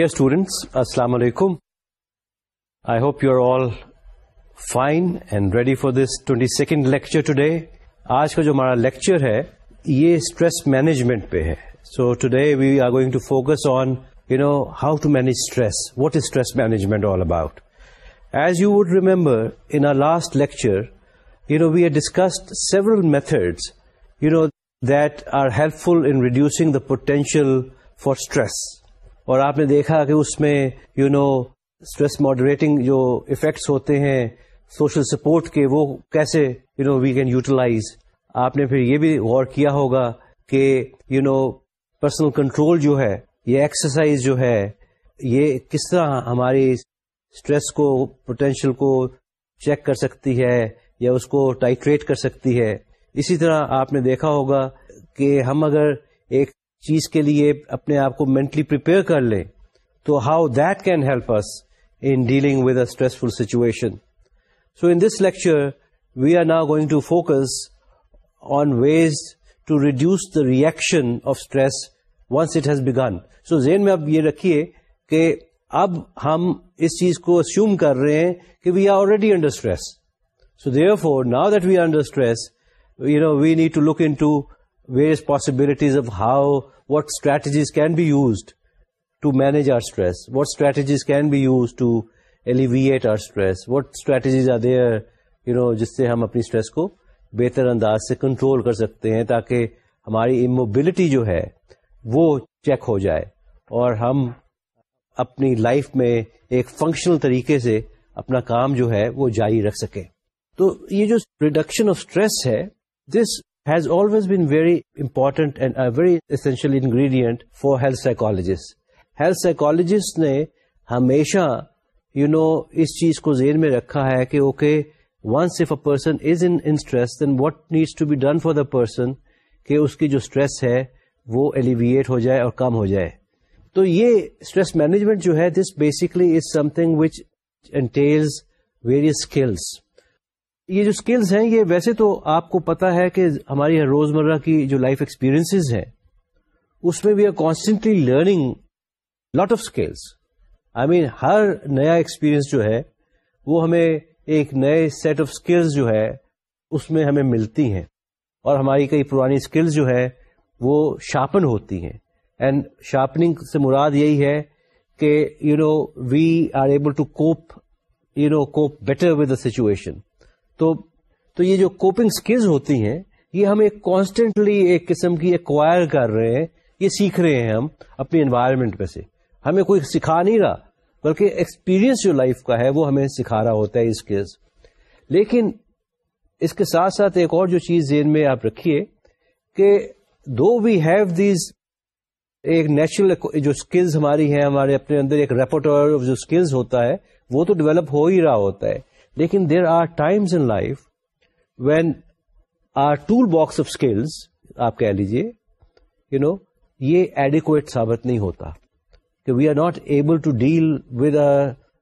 Dear students, Assalamu alaikum. I hope you are all fine and ready for this 22nd lecture today. آج کا جو ہمارا lecture ہے یہ اسٹریس مینجمنٹ پہ ہے so today we are going to focus on you know how to manage stress what is stress management all about as you would remember in our last lecture you know we are discussed several methods you know that are helpful in reducing the potential for stress اور آپ نے دیکھا کہ اس میں you know stress moderating جو effects ہوتے ہیں سوشل سپورٹ کے، وہ کیسے you know we can utilize آپ نے پھر یہ بھی غور کیا ہوگا کہ یو نو پرسنل کنٹرول جو ہے، یہ ایکسرسائز جو ہے، یہ کس طرح ہماری اسٹریس کو پوٹینشیل کو چیک کر سکتی ہے یا اس کو ٹائٹریٹ کر سکتی ہے. اسی طرح آپ نے دیکھا ہوگا کہ ہم اگر ایک چیز کے لیے اپنے آپ کو مینٹلی پریپیئر کر لیں تو how that can help us in dealing with a stressful situation so in this lecture we are نا going to focus on ways to reduce the reaction of stress once it has begun so then میں اب یہ رکھیے کہ اب ہم اس چیز کو اسیوم کر رہے ہیں کہ we are already under stress so therefore now that we are under stress you know we need to look into various possibilities of how what strategies can be used to manage our stress what strategies can be use to alleviate our stress what strategies are there you know جس سے ہم اپنی stress کو بہتر انداز سے control کر سکتے ہیں تاکہ ہماری اموبلٹی جو ہے وہ چیک ہو جائے اور ہم اپنی لائف میں ایک فنکشنل طریقے سے اپنا کام جو ہے وہ جاری رکھ سکیں۔ تو یہ جو ریڈکشن آف اسٹریس ہے this has always been very important and very essential ingredient for health psychologist health psychologist نے ہمیشہ یو نو اس چیز کو ذہن میں رکھا ہے کہ okay once if a person is in stress then what needs to be done for the person کہ اس کی جو اسٹریس ہے، وہ ایلیویٹ ہو جائے اور کم ہو جائے. تو یہ اسٹریس مینجمنٹ جو ہے this basically is something which entails various skills یہ جو اسکلز ہیں، یہ ویسے تو آپ کو پتا ہے کہ ہماری روزمرہ کی جو لائف ایکسپیرئنس ہیں، اس میں we are constantly learning lot of skills I mean ہر نیا ایکسپیرئنس جو ہے، وہ ہمیں ایک نئے سیٹ آف اسکلز جو ہے، اس میں ہمیں ملتی ہیں۔ اور hماری کئی پرانی اسکلز جو ہے وہ شارپن ہوتی ہیں۔ اینڈ شارپنگ سے مراد یہی ہے کہ you know we are able to cope you know cope better with the situation تو تو یہ جو کوپنگ اسکلز ہوتی ہیں، یہ ہم ایک کانسٹینٹلی ایک قسم کی ایکوائر کر رہے ہیں، یہ سیکھ رہے ہیں ہم اپنی انوائرمنٹ میں سے۔ ہمیں کوئی سکھا نہیں رہا، بلکہ ایکسپیرئنس جو لائف کا ہے وہ ہمیں سکھا رہا ہوتا ہے اس اسکلز لیکن اس کے ساتھ ساتھ ایک اور جو چیز ذہن میں آپ رکھیے کہ دو وی ہیو دیز ایک نیچرل جو اسکلز ہماری ہیں، ہمارے اپنے اندر ایک ریپورٹر جو اسکلز ہوتا ہے، وہ تو ڈیولپ ہو ہی رہا ہوتا ہے۔ لیکن there are times in life when our toolbox of skills آپ کہہ لیجیے یو نو یہ ایڈیکویٹ ثابت نہیں ہوتا کہ we are not able to deal with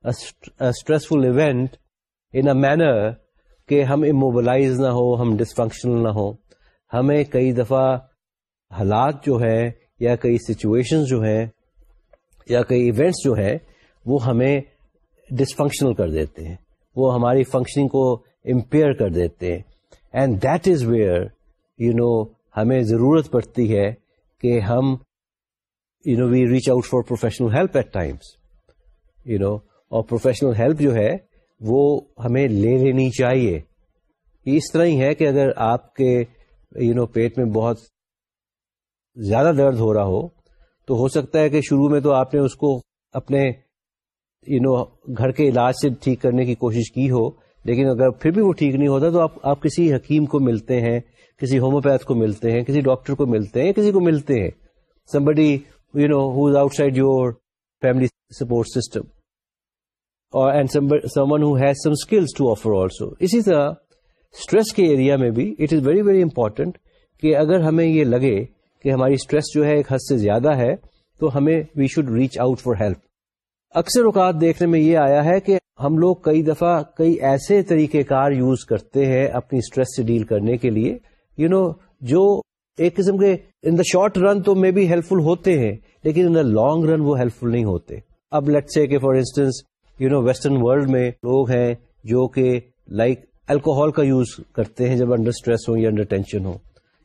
stressful event in a manner کہ ہم اموبلائز نہ ہو، ہم ڈسفنکشنل نہ ہو۔ ہمیں کئی دفعہ حالات جو ہے یا کئی سچویشن جو ہیں یا کئی ایونٹس جو ہیں وہ ہمیں ڈسفنکشنل کر دیتے ہیں۔ وہ ہماری فنکشننگ کو امپیئر کر دیتے ہیں. And that is where you know ہمیں ضرورت پڑتی ہے کہ ہم you know we reach out for professional help at times you know اور پروفیشنل ہیلپ جو ہے، وہ ہمیں لے لینی چاہیے. اس طرح ہی ہے کہ اگر آپ کے یو نو پیٹ میں بہت زیادہ درد ہو رہا ہو، تو ہو سکتا ہے کہ شروع میں تو آپ نے اس کو اپنے یو نو گھر کے علاج سے ٹھیک کرنے کی کوشش کی ہو، لیکن اگر پھر بھی وہ ٹھیک نہیں ہوتا تو آپ آپ کسی حکیم کو ملتے ہیں، کسی ہومیوپیتھ کو ملتے ہیں، کسی ڈاکٹر کو ملتے ہیں کسی کو ملتے ہیں somebody you know who is outside your family support system اور and someone who has some skills to offer also اسی طرح اسٹریس کے ایریا میں بھی it is very very important کہ اگر ہمیں یہ لگے کہ ہماری اسٹریس جو ہے ایک حد سے زیادہ ہے، تو ہمیں we should reach out for help اکثر اوقات دیکھنے میں یہ آیا ہے کہ ہم لوگ کئی دفعہ کئی ایسے طریقہ کار یوز کرتے ہیں اپنی اسٹریس سے ڈیل کرنے کے لیے۔ یو you نو know, جو ایک قسم کے ان دا شارٹ رن تو مے بی ہیلپ فل ہوتے ہیں لیکن ان دا لانگ رن وہ ہیلپ فل نہیں ہوتے۔ اب لیٹ سے کہ for instance you know western world میں لوگ ہیں جو کہ لائک الکوہول کا یوز کرتے ہیں جب انڈر اسٹریس ہو یا انڈر ٹینشن ہو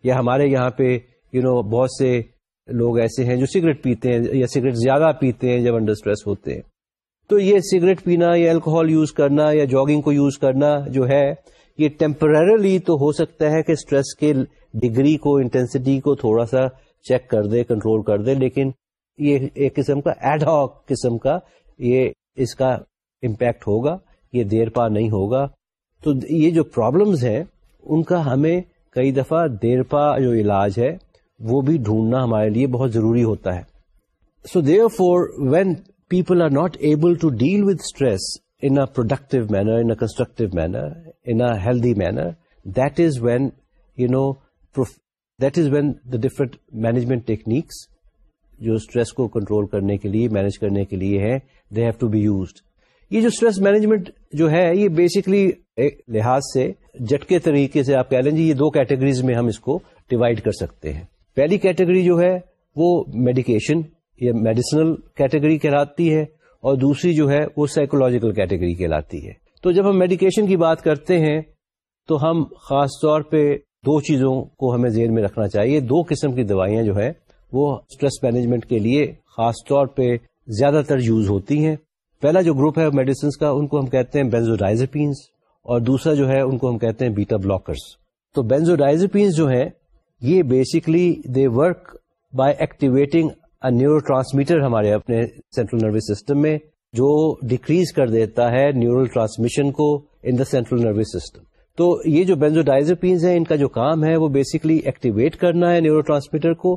یا ہمارے یہاں پہ یو نو بہت سے لوگ ایسے ہیں جو سگریٹ پیتے ہیں یا سگریٹ زیادہ پیتے ہیں جب انڈر اسٹریس ہوتے ہیں۔ تو یہ سگریٹ پینا یا الکوہول یوز کرنا، یا جاگنگ کو یوز کرنا جو ہے، یہ ٹیمپرریلی تو ہو سکتا ہے کہ اسٹریس کے ڈگری کو، انٹینسٹی کو تھوڑا سا چیک کر دے، کنٹرول کر دے، لیکن یہ ایک قسم کا ایڈ ہاک قسم کا یہ اس کا امپیکٹ ہوگا، یہ دیر پا نہیں ہوگا۔ تو یہ جو پرابلمز ہیں، ان کا ہمیں کئی دفعہ دیر پا جو علاج ہے وہ بھی ڈھونڈنا ہمارے لیے بہت ضروری ہوتا ہے۔ So therefore when people are not able to deal with stress in productive manner in constructive manner in healthy manner that is when you know that is when the different management techniques جو stress کو control کرنے کے لیے manage کرنے کے لیے ہے they have to be used یہ جو اسٹریس مینجمنٹ جو ہے، یہ بیسکلی لحاظ سے جٹکے طریقے سے آپ کہہ لیں جی یہ دو کیٹیگریز میں ہم اس کو ڈیوائڈ کر سکتے ہیں۔ پہلی کیٹیگری جو ہے وہ میڈیکیشن یا میڈیسنل کیٹیگری کہلاتی ہے اور دوسری جو ہے وہ سائیکولوجیکل کیٹیگری کہلاتی ہے۔ تو جب ہم میڈیکیشن کی بات کرتے ہیں تو ہم خاص طور پہ دو چیزوں کو ہمیں ذہن میں رکھنا چاہیے۔ دو قسم کی دوائیاں جو ہے وہ اسٹریس مینجمنٹ کے لیے خاص طور پہ زیادہ تر یوز ہوتی ہیں۔ پہلا جو گروپ ہے میڈیسنس کا ان کو ہم کہتے ہیں بینزوڈائزپینس اور دوسرا جو ہے ان کو ہم کہتے ہیں بیٹا بلاکرس تو بینزوڈائزپینس جو ہے یہ basically they work by activating neurotransmitter ہمارے اپنے سینٹرل نروس سسٹم میں جو ڈیکریز کر دیتا ہے نیورل ٹرانسمیشن کو in the central nervous system تو یہ جو بینزوڈائزپینس ہیں، ان کا جو کام ہے، وہ بیسکلی ایکٹیویٹ کرنا ہے نیورو ٹرانسمیٹر کو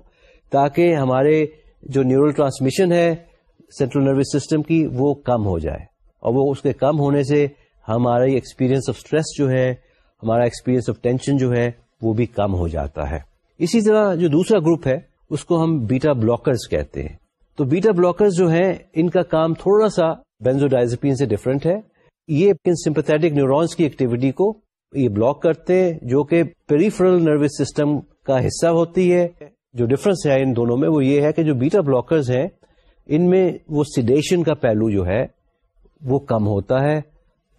تاکہ ہمارے جو نیورل ٹرانسمیشن ہے سینٹرل نروس سسٹم کی، وہ کم ہو جائے۔ اور وہ اس کے کم ہونے سے ہمارا ایکسپیرئنس آف اسٹریس جو ہے، ہمارا ایکسپیرئنس آف ٹینشن جو ہے، وہ بھی کم ہو جاتا ہے۔ اسی طرح جو دوسرا گروپ ہے، اس کو ہم بیٹا بلاکرز کہتے ہیں۔ تو بیٹا بلاکرز جو ہیں، ان کا کام تھوڑا سا بینزوڈائزپین سے ڈفرنٹ ہے۔ یہ سمپتھیٹک نیورونس کی ایکٹیویٹی کو یہ بلاک کرتے ہیں، جو کہ پیریفرل نروس سسٹم کا حصہ ہوتی ہے۔ جو ڈفرنس ہے ان دونوں میں، وہ یہ ہے کہ جو بیٹا بلاکرز ہیں، ان میں وہ سیڈیشن کا پہلو جو ہے، وہ کم ہوتا ہے۔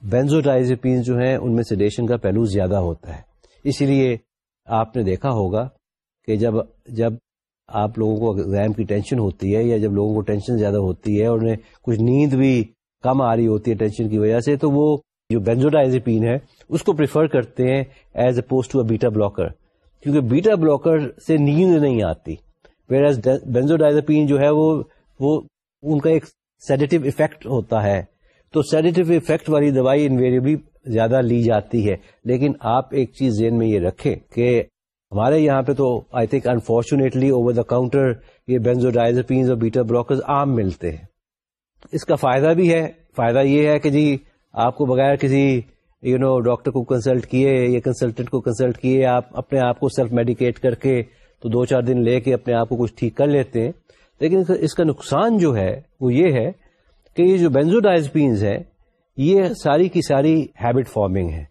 بینزوڈائزپین جو ہیں، ان میں سیڈیشن کا پہلو زیادہ ہوتا ہے۔ اسی لیے آپ نے دیکھا ہوگا کہ جب جب آپ لوگوں کو ایگزام کی ٹینشن ہوتی ہے یا جب لوگوں کو ٹینشن زیادہ ہوتی ہے اور انہیں کچھ نیند بھی کم آ رہی ہوتی ہے ٹینشن کی وجہ سے، تو وہ جو بینزوڈائزپین ہے، اس کو پریفر کرتے ہیں as opposed to a beta blocker کیونکہ بیٹا بلاکر سے نیند نہیں آتی ویئر ایز بینزوڈائزپین جو ہے وہ وہ ان کا ایک سیڈیٹو افیکٹ ہوتا ہے۔ تو سیڈیٹو افیکٹ والی دوائی انویریبلی زیادہ لی جاتی ہے۔ لیکن آپ ایک چیز ذہن میں یہ رکھیں کہ ہمارے یہاں پہ تو I think unfortunately over the counter یہ بینزوڈائزپینز اور بیٹر بلاکرز عام ملتے ہیں۔ اس کا فائدہ بھی ہے۔ فائدہ یہ ہے کہ جی آپ کو بغیر کسی یو نو ڈاکٹر کو کنسلٹ کیے یا کنسلٹنٹ کو کنسلٹ کیے آپ اپنے آپ کو سیلف میڈیکیٹ کر کے تو دو چار دن لے کے اپنے آپ کو کچھ ٹھیک کر لیتے ہیں۔ لیکن اس کا نقصان جو ہے وہ یہ ہے کہ یہ جو بینزوڈائزپینز ہیں یہ ساری کی ساری ہیبٹ فارمنگ ہے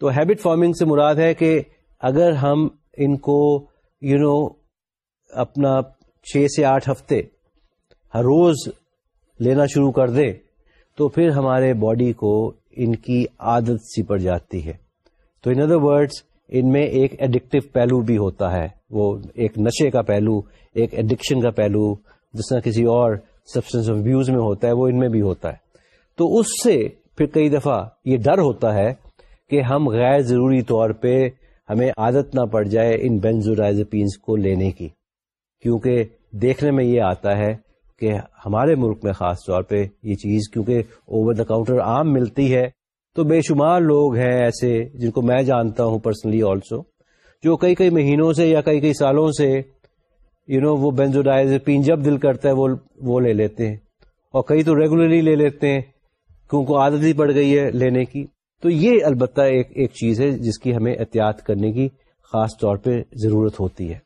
تو ہیبٹ فارمنگ سے مراد ہے کہ اگر ہم ان کو یو you نو know, اپنا چھ سے آٹھ ہفتے ہر روز لینا شروع کر دیں تو پھر ہمارے باڈی کو ان کی عادت سی پڑ جاتی ہے۔ تو ان ادر ورڈس ان میں ایک ایڈکٹیو پہلو بھی ہوتا ہے۔ وہ ایک نشے کا پہلو ایک ایڈکشن کا پہلو جس طرح کسی اور سبسٹینس آف ابیوز میں ہوتا ہے وہ ان میں بھی ہوتا ہے۔ تو اس سے پھر کئی دفعہ یہ ڈر ہوتا ہے کہ ہم غیر ضروری طور پہ ہمیں عادت نہ پڑ جائے ان بینزوڈائزپینس کو لینے کی، کیونکہ دیکھنے میں یہ آتا ہے کہ ہمارے ملک میں خاص طور پہ یہ چیز کیونکہ اوور دا کاؤنٹر عام ملتی ہے، تو بے شمار لوگ ہیں ایسے جن کو میں جانتا ہوں پرسنلی آلسو جو کئی کئی مہینوں سے یا کئی کئی سالوں سے یو نو وہ بینزوڈائزپین جب دل کرتا ہے وہ وہ لے لیتے ہیں اور کئی تو ریگولرلی لے لیتے ہیں، کیونکہ عادت ہی پڑ گئی ہے لینے کی۔ تو یہ البتہ ایک ایک چیز ہے جس کی ہمیں احتیاط کرنے کی خاص طور پہ ضرورت ہوتی ہے۔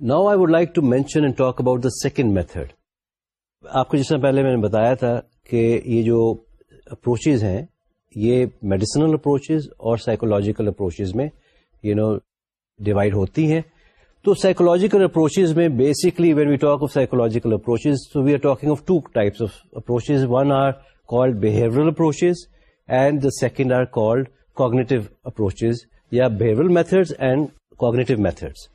Now I would like to mention and talk about the second method آپ کو جس طرح پہلے میں نے بتایا تھا کہ یہ جو اپروچز ہیں، یہ میڈیسنل اپروچز اور سائیکولوجیکل اپروچز میں یو نو ڈیوائڈ ہوتی ہیں۔ تو سائیکولوجیکل اپروچز میں basically when we talk of psychological approaches we are talking of two types of approaches one are called behavioural approaches and the second are called cognitive approaches یا behavioural methods and cognitive methods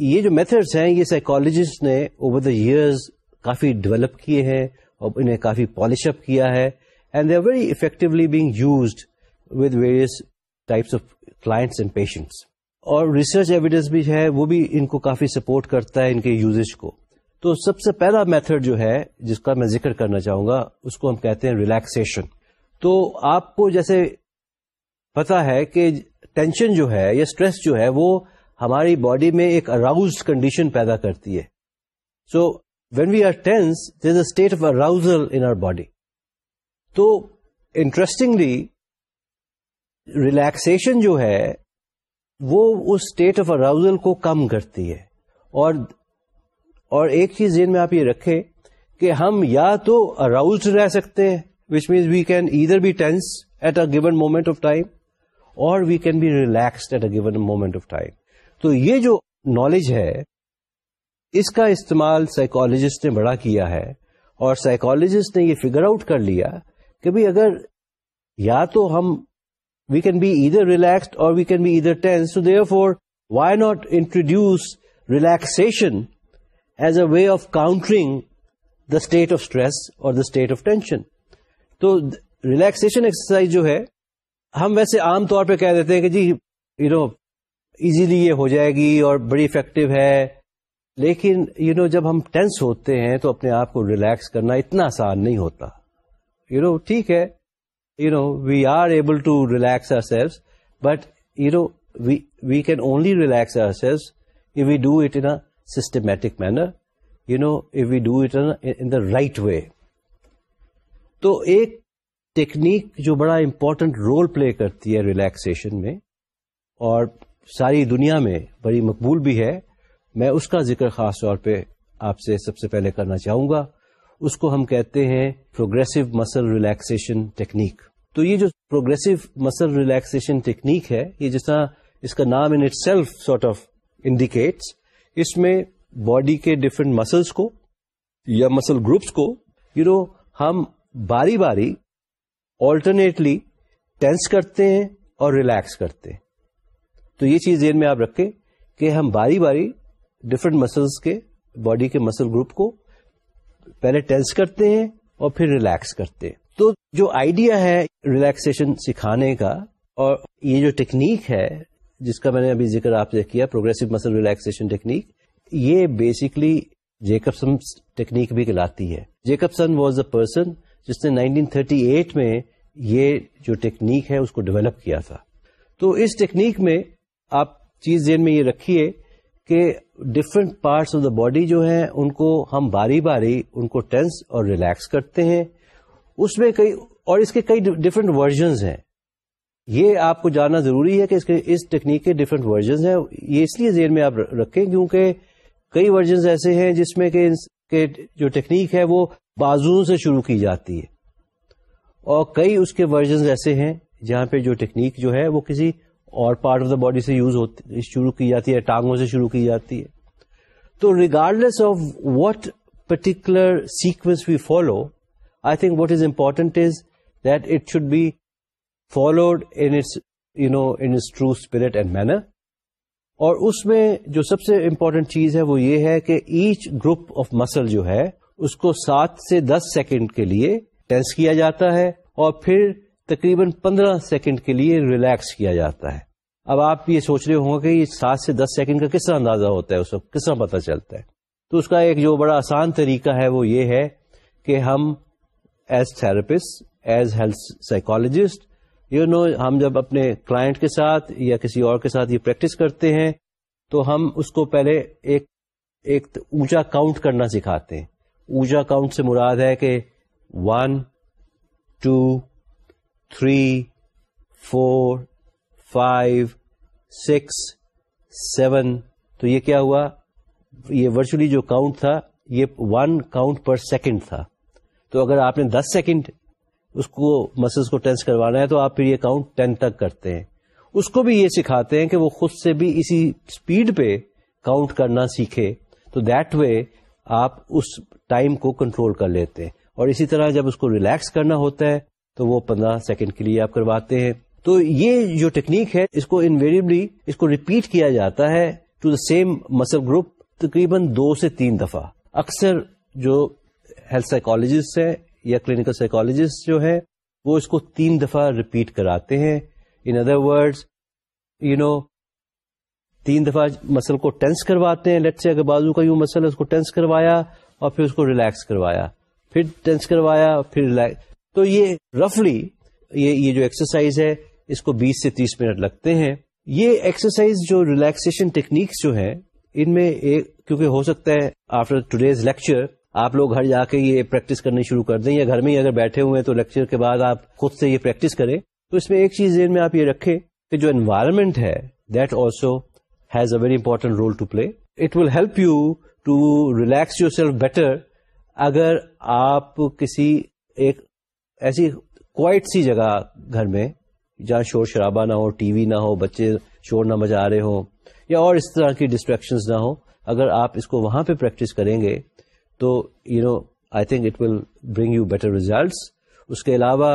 یہ جو methods ہیں، یہ psychologist نے over the years کافی develop کیے ہیں اور انہیں کافی پالش اپ کیا ہے and they are very effectively being used with various types of clients and patients اور ریسرچ ایویڈینس بھی ہے، وہ بھی ان کو کافی سپورٹ کرتا ہے ان کے یوزیج کو. تو سب سے پہلا میتھڈ جو ہے، جس کا میں ذکر کرنا چاہوں گا، اس کو ہم کہتے ہیں ریلیکسن تو آپ کو جیسے پتا ہے کہ ٹینشن جو ہے یا اسٹریس جو ہے وہ ہماری باڈی میں ایک اراؤزڈ کنڈیشن پیدا کرتی ہے۔ So when we are tense there a state of arousal in our body تو انٹرسٹنگلی ریلیکسن جو ہے، وہ اس اسٹیٹ آف اراؤزل کو کم کرتی ہے۔ اور اور ایک چیز ذہن میں آپ یہ رکھیں کہ ہم یا تو اراؤزڈ رہ سکتے ہیں which means we can either be tense at a given moment of time اور we can be relaxed at a given moment of time تو یہ جو نالج ہے، اس کا استعمال سائیکولوجسٹ نے بڑا کیا ہے اور سائیکولوجسٹ نے یہ فگر آؤٹ کر لیا کہ بھائی اگر یا تو ہم we can be either relaxed اور we can be either tense therefore why not introduce relaxation as a way of countering the state of stress اور دا اسٹیٹ آف ٹینشن تو ریلیکسن ایکسرسائز جو ہے ہم ویسے عام طور پہ کہہ دیتے ہیں کہ جی یو نو ایزیلی یہ ہو جائے گی اور بڑی افیکٹو ہے۔ لیکن یو نو جب ہم ٹینس ہوتے ہیں تو اپنے آپ کو ریلیکس کرنا اتنا آسان نہیں ہوتا۔ یو نو ٹھیک ہے۔ you know, we are able to relax ourselves, but, you know, we can only relax ourselves if we do it in a systematic manner, you know, if we do it in the right way. تو ایک technique جو بڑا important role play کرتی ہے relaxation میں اور ساری دنیا میں بڑی مقبول بھی ہے، میں اس کا ذکر خاص طور پہ آپ سے سب سے پہلے کرنا چاہوں گا۔ اس کو ہم کہتے ہیں پروگرسو مسل ریلیکسن ٹیکنیک تو یہ جو پروگرسو مسل ریلیکسن ٹیکنیک ہے، یہ جس طرح اس کا نام in itself sort of indicates اس میں باڈی کے ڈفرینٹ مسلس کو یا مسل گروپس کو یو نو ہم باری باری آلٹرنیٹلی ٹینس کرتے ہیں اور ریلیکس کرتے ہیں۔ تو یہ چیز ذہن میں آپ رکھیں کہ ہم باری باری ڈفرینٹ مسلس کے باڈی کے مسل گروپ کو پہلے ٹینس کرتے ہیں اور پھر ریلیکس کرتے ہیں۔ تو جو آئیڈیا ہے ریلیکسن سکھانے کا اور یہ جو ٹیکنیک ہے جس کا میں نے ابھی ذکر آپ سے کیا پروگرسو مسل ریلیکسن ٹیکنیک یہ بیسکلی جیکبسن ٹیکنیک بھی کہلاتی ہے۔ جیکبسن واز اے پرسن جس نے 1938 میں یہ جو ٹیکنیک ہے اس کو ڈیولپ کیا تھا۔ تو اس ٹیکنیک میں آپ چیز ذہن میں یہ رکھیے کہ different parts of the body جو ہیں، ان کو ہم باری باری، ان کو ٹینس اور ریلیکس کرتے ہیں۔ اس میں کئی، اور اس کے کئی ڈفرینٹ ورژنز ہیں۔ یہ آپ کو جاننا ضروری ہے کہ اس کے، اس ٹیکنیک کے ڈفرینٹ ورژنز ہیں۔ یہ اس لیے ذہن میں آپ رکھیں کیونکہ کئی ورژنز ایسے ہیں جس میں کہ جو ٹیکنیک ہے وہ بازو سے شروع کی جاتی ہے۔ اور کئی اس کے ورژنز ایسے ہیں جہاں پہ جو ٹیکنیک جو ہے وہ کسی اور پارٹ آف دا باڈی سے یوز ہوتی شروع کی جاتی ہے، ٹانگوں سے شروع کی جاتی ہے۔ تو regardless of what particular sequence we follow I think what is important is that it should be followed in its you know in its true spirit and manner اور اس میں جو سب سے امپورٹنٹ چیز ہے وہ یہ ہے کہ ایچ گروپ آف مسل جو ہے، اس کو سات سے دس سیکنڈ کے لیے ٹینس کیا جاتا ہے اور پھر تقریباً پندرہ سیکنڈ کے لیے ریلیکس کیا جاتا ہے۔ اب آپ یہ سوچ رہے ہوں گے کہ یہ سات سے دس سیکنڈ کا کس طرح اندازہ ہوتا ہے، اس وقت کس طرح پتا چلتا ہے۔ تو اس کا ایک جو بڑا آسان طریقہ ہے وہ یہ ہے کہ ہم as therapist as health psychologist you know ہم جب اپنے کلائنٹ کے ساتھ یا کسی اور کے ساتھ یہ پریکٹس کرتے ہیں، تو ہم اس کو پہلے ایک ایک اونچا کاؤنٹ کرنا سکھاتے ہیں۔ اونچا کاؤنٹ سے مراد ہے کہ one two three four five six seven تو یہ کیا ہوا؟ یہ ورچولی جو کاؤنٹ تھا، یہ ون کاؤنٹ پر سیکنڈ تھا۔ تو اگر آپ نے دس سیکنڈ اس کو مسلس کو ٹینس کروانا ہے تو آپ پھر یہ کاؤنٹ ٹین تک کرتے ہیں۔ اس کو بھی یہ سکھاتے ہیں کہ وہ خود سے بھی اسی اسپیڈ پہ کاؤنٹ کرنا سیکھے۔ تو دیٹ وے آپ اس ٹائم کو کنٹرول کر لیتے ہیں۔ اور اسی طرح جب اس کو ریلیکس کرنا ہوتا ہے تو وہ پندرہ سیکنڈ کے لیے آپ کرواتے ہیں۔ تو یہ جو ٹیکنیک ہے، اس کو انویریبلی اس کو ریپیٹ کیا جاتا ہے to the same muscle group تقریباً دو سے تین دفعہ۔ اکثر جو ہیلتھ سائیکولوجسٹ ہیں یا کلینکل سائیکولوجسٹ جو ہے وہ اس کو تین دفعہ ریپیٹ کراتے ہیں۔ In other word you know تین دفعہ مسل کو ٹینس کرواتے ہیں۔ لیٹ سے اگر بازو کا یوں مسل ہے، اس کو ٹینس کروایا اور پھر اس کو ریلیکس کروایا۔ پھر ٹینس کروایا، پھر ریلیکس تو یہ رفلی یہ یہ جو ایکسرسائز ہے، اس کو بیس سے تیس منٹ لگتے ہیں۔ یہ ایکسرسائز جو ریلیکسن ٹیکنیکس جو ہیں، ان میں ایک، کیونکہ ہو سکتا ہے آفٹر ٹوڈیز لیکچر آپ لوگ گھر جا کے یہ پریکٹس کرنی شروع کر دیں یا گھر میں ہی اگر بیٹھے ہوئے ہیں تو لیکچر کے بعد آپ خود سے یہ پریکٹس کریں، تو اس میں ایک چیز ذہن میں آپ یہ رکھیں کہ جو انوائرمنٹ ہے that also has a very important role to play it will help you to relax yourself better اگر آپ کسی ایک ایسی کوائٹ سی جگہ گھر میں، جہاں شور شرابہ نہ ہو، ٹی وی نہ ہو، بچے شور نہ مجا رہے ہوں یا اور اس طرح کی ڈسٹریکشن نہ ہو اگر آپ اس کو وہاں پہ پریکٹس کریں گے تو you know I think it will bring you better results اس کے علاوہ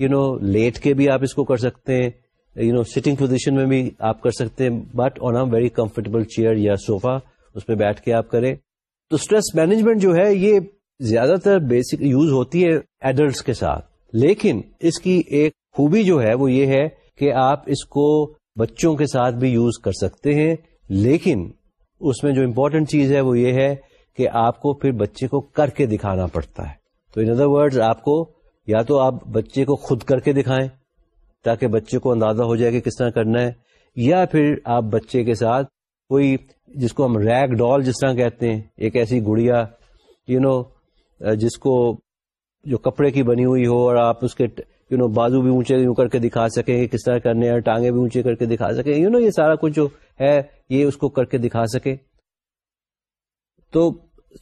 یو نو لیٹ کے بھی آپ اس کو کر سکتے ہیں. یو نو سٹنگ پوزیشن میں بھی آپ کر سکتے ہیں. But on a very comfortable chair یا صوفا اس میں بیٹھ کے آپ کریں. تو اسٹریس مینجمنٹ جو ہے، یہ زیادہ تر بیسک یوز ہوتی ہے ایڈلٹس کے ساتھ. لیکن اس کی ایک خوبی جو ہے، وہ یہ ہے کہ آپ اس کو بچوں کے ساتھ بھی یوز کر سکتے ہیں. لیکن اس میں جو امپورٹنٹ چیز ہے، وہ یہ ہے کہ آپ کو پھر بچے کو کر کے دکھانا پڑتا ہے۔ تو ان ادر ورڈ آپ کو یا تو آپ بچے کو خود کر کے دکھائیں تاکہ بچے کو اندازہ ہو جائے کہ کس طرح کرنا ہے، یا پھر آپ بچے کے ساتھ کوئی جس کو ہم ریگ ڈال جس طرح کہتے ہیں، ایک ایسی گڑیا یو نو جس کو جو کپڑے کی بنی ہوئی ہو اور آپ اس کے یو نو بازو بھی اونچے یوں کر کے دکھا سکیں کہ کس طرح کرنے ہیں ٹانگیں بھی اونچے کر کے دکھا سکیں۔ یو نو یہ سارا کچھ جو ہے، یہ اس کو کر کے دکھا سکے تو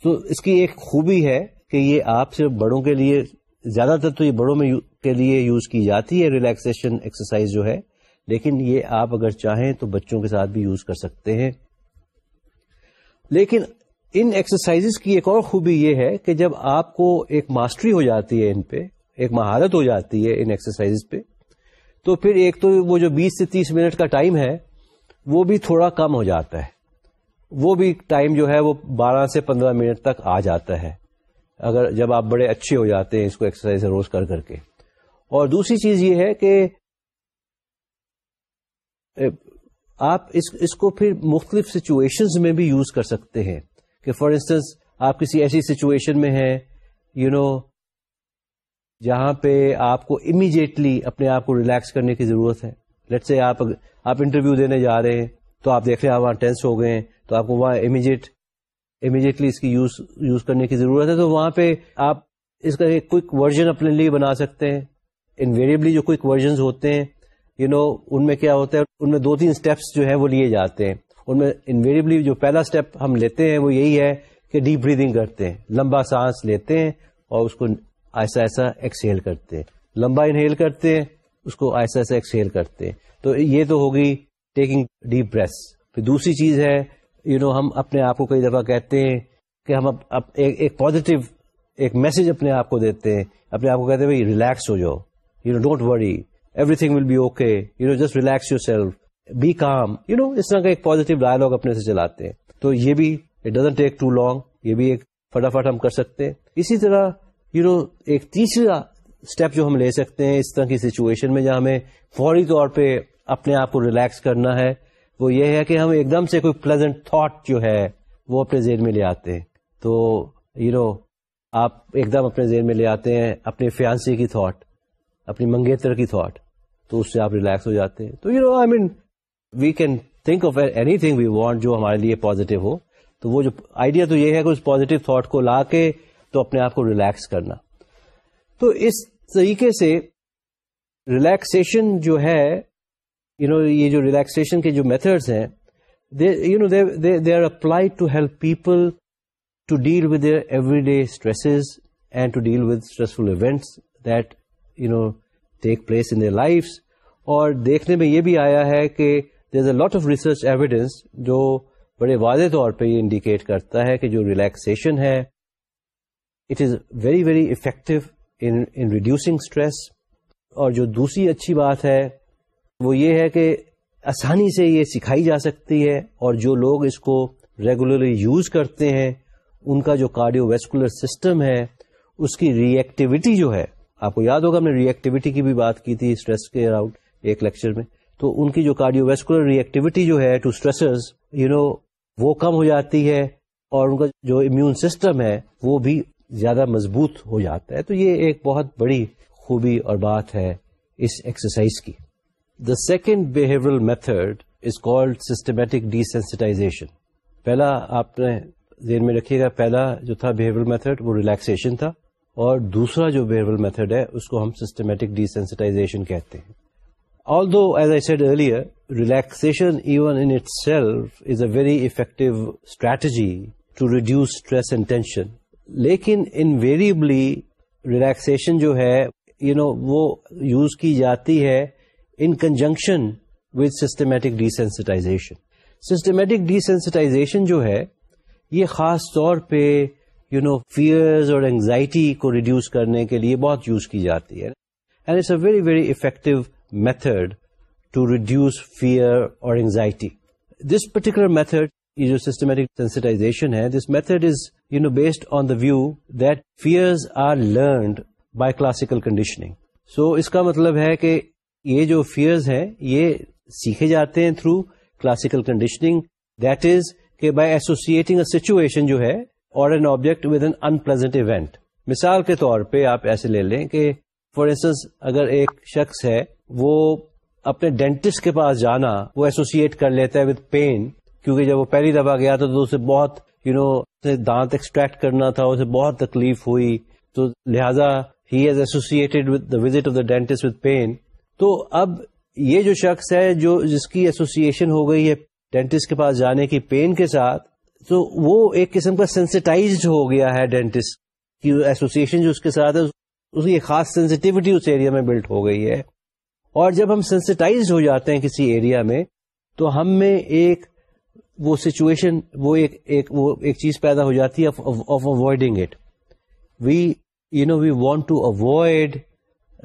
تو اس کی ایک خوبی ہے کہ یہ آپ سے بڑوں کے لیے، زیادہ تر تو یہ بڑوں میں کے لیے یوز کی جاتی ہے ریلیکسیشن ایکسرسائز جو ہے، لیکن یہ آپ اگر چاہیں تو بچوں کے ساتھ بھی یوز کر سکتے ہیں۔ لیکن ان ایکسرسائز کی ایک اور خوبی یہ ہے کہ جب آپ کو ایک ماسٹری ہو جاتی ہے ان پہ، ایک مہارت ہو جاتی ہے ان ایکسرسائز پہ، تو پھر ایک تو وہ جو بیس سے تیس منٹ کا ٹائم ہے، وہ بھی تھوڑا کم ہو جاتا ہے۔ وہ بھی ٹائم جو ہے وہ بارہ سے پندرہ منٹ تک آ جاتا ہے۔ اگر جب آپ بڑے اچھے ہو جاتے ہیں اس کو ایکسرسائز روز کر کر کے۔ اور دوسری چیز یہ ہے کہ آپ اس اس کو پھر مختلف سچویشنز میں بھی یوز کر سکتے ہیں۔ کہ فار انسٹنس آپ کسی ایسی سچویشن میں ہیں یو نو جہاں پہ آپ کو امیڈیٹلی اپنے آپ کو ریلیکس کرنے کی ضرورت ہے۔ لیٹ سے آپ آپ انٹرویو دینے جا رہے ہیں۔ تو آپ دیکھ رہے ہیں وہاں ٹینس ہو گئے ہیں تو آپ کو وہاں امیڈیٹ امیڈیٹلی اس کی یوز یوز کرنے کی ضرورت ہے۔ تو وہاں پہ آپ اس کا ایک کوئک ورژن اپنے لیے بنا سکتے ہیں۔ انویریبلی جو کوئک ورژن ہوتے ہیں یو you نو know, ان میں کیا ہوتا ہے ان میں دو تین اسٹیپس جو ہے وہ لیے جاتے ہیں۔ ان میں انویریبلی جو پہلا اسٹیپ ہم لیتے ہیں وہ یہی ہے کہ ڈیپ بریدنگ کرتے ہیں۔ لمبا سانس لیتے ہیں اور اس کو ایسا ایسا ایکسیل کرتے ہیں۔ لمبا انہیل کرتے ہیں اس کو ایسا ایسا ایکسیل کرتے ہیں۔ تو یہ تو ہوگی ٹیکنگ ڈیپ بریس پھر دوسری چیز ہے یو نو ہم اپنے آپ کو کئی دفعہ کہتے ہیں کہ ہم ایک پازیٹو ایک میسج اپنے آپ کو دیتے ہیں۔ اپنے آپ کو کہتے ہیں، بھائی ریلیکس ہو جاؤ۔ You know don't worry everything will be okay you know just relax yourself be calm you know اس طرح کا ایک پازیٹو ڈائلگ اپنے سے چلاتے ہیں۔ تو یہ بھی it doesn't take too long یہ بھی ایک فٹافٹ ہم کر سکتے ہیں۔ اسی طرح یو نو ایک تیسرا اسٹیپ جو ہم لے سکتے ہیں اس طرح کی سچویشن میں، جہاں ہمیں فوری طور پہ اپنے آپ کو ریلیکس کرنا ہے۔ وہ یہ ہے کہ ہم ایک دم سے کوئی پلیزنٹ تھاٹ جو ہے، وہ اپنے ذہن میں لے آتے ہیں۔ تو یو نو آپ ایک دم اپنے ذہن میں لے آتے ہیں، اپنے فیانسی کی تھاٹ اپنی منگیتر کی تھاٹ تو اس سے آپ ریلیکس ہو جاتے ہیں۔ تو you know I mean we can think of anything we want جو ہمارے لیے پازیٹیو ہو۔ تو وہ جو آئیڈیا تو یہ ہے کہ اس پازیٹیو تھاٹ کو لا کے تو اپنے آپ کو ریلیکس کرنا۔ تو اس طریقے سے ریلیکسیشن جو ہے یو نو یہ جو ریلیکسن کے جو میتھڈس ہیں you know they are apply to help people to deal with their everyday stresses and to deal with stressful events that you know take place in life اور دیکھنے میں یہ بھی آیا ہے کہ there is a lot of research evidence جو بڑے واضح طور پہ یہ انڈیکیٹ کرتا ہے کہ جو ریلیکسیشن ہے it is very very effective in reducing stress اور جو دوسری اچھی بات ہے وہ یہ ہے کہ آسانی سے یہ سکھائی جا سکتی ہے اور جو لوگ اس کو ریگولرلی یوز کرتے ہیں، ان کا جو کارڈیو ویسکولر سسٹم ہے، اس کی ری ایکٹیویٹی جو ہے، آپ کو یاد ہوگا ہم نے ری ایکٹیویٹی کی بھی بات کی تھی اسٹریس کے اراؤنڈ ایک لیکچر میں، تو ان کی جو کارڈیو ویسکولر ری ایکٹیویٹی جو ہے ٹو اسٹریسرز یو نو وہ کم ہو جاتی ہے اور ان کا جو امیون سسٹم ہے، وہ بھی زیادہ مضبوط ہو جاتا ہے۔ تو یہ ایک بہت بڑی خوبی اور بات ہے اس ایکسرسائز کی۔ The second behavioural method is called systematic desensitization پہلا آپ نے ذہن میں رکھیے گا، پہلا جو تھا بہیورل میتھڈ وہ ریلیکسن تھا، اور دوسرا جو بہیورل میتھڈ ہے، اس کو ہم سسٹمیٹک ڈیسینسٹائزیشن کہتے ہیں۔ Although as I said earlier relaxation even in itself is a very effective strategy to reduce stress and tension لیکن انویریبلی ریلیکسن جو ہے یو نو وہ یوز کی جاتی ہے in conjunction with systematic desensitisation systematic desensitisation جو ہے، یہ خاص طور پہ یو نو فیئرز اور اینگزائٹی کو ریڈیوس کرنے کے لیے بہت یوز کی جاتی ہے. And it's a very very effective method to reduce fear اور اینگزائٹی دس پرٹیکولر میتھڈ یہ جو سسٹمیٹک سینسٹائزیشن ہے this method is you know based on the view that fears are learned by classical conditioning so اس کا مطلب ہے کہ یہ جو فیئرز ہیں، یہ سیکھے جاتے ہیں through classical conditioning that is کہ بائی ایسوسیٹنگ اے سچویشن جو ہے اور an object with an unpleasant event مثال کے طور پہ آپ ایسے لے لیں کہ فار انسٹنس اگر ایک شخص ہے، وہ اپنے ڈینٹسٹ کے پاس جانا، وہ ایسوسیٹ کر لیتا ہے وتھ پین کیونکہ جب وہ پہلی دفعہ گیا تھا تو اسے بہت یو نو دانت ایکسٹریکٹ کرنا تھا، اسے بہت تکلیف ہوئی. تو لہذا he has associated with the visit of the dentist with pain تو اب یہ جو شخص ہے جو جس کی ایسوسیشن ہو گئی ہے ڈینٹسٹ کے پاس جانے کی پین کے ساتھ، تو وہ ایک قسم کا سینسٹائزڈ ہو گیا ہے ڈینٹسٹ کی ایسوسیشن جو اس کے ساتھ ہے، اس کی خاص سینسٹیوٹی اس ایریا میں بلٹ ہو گئی ہے۔ اور جب ہم سینسٹائز ہو جاتے ہیں کسی ایریا میں، تو ہم میں ایک وہ سچویشن وہ ایک ایک، وہ ایک چیز پیدا ہو جاتی ہے of avoiding it we you know we want to avoid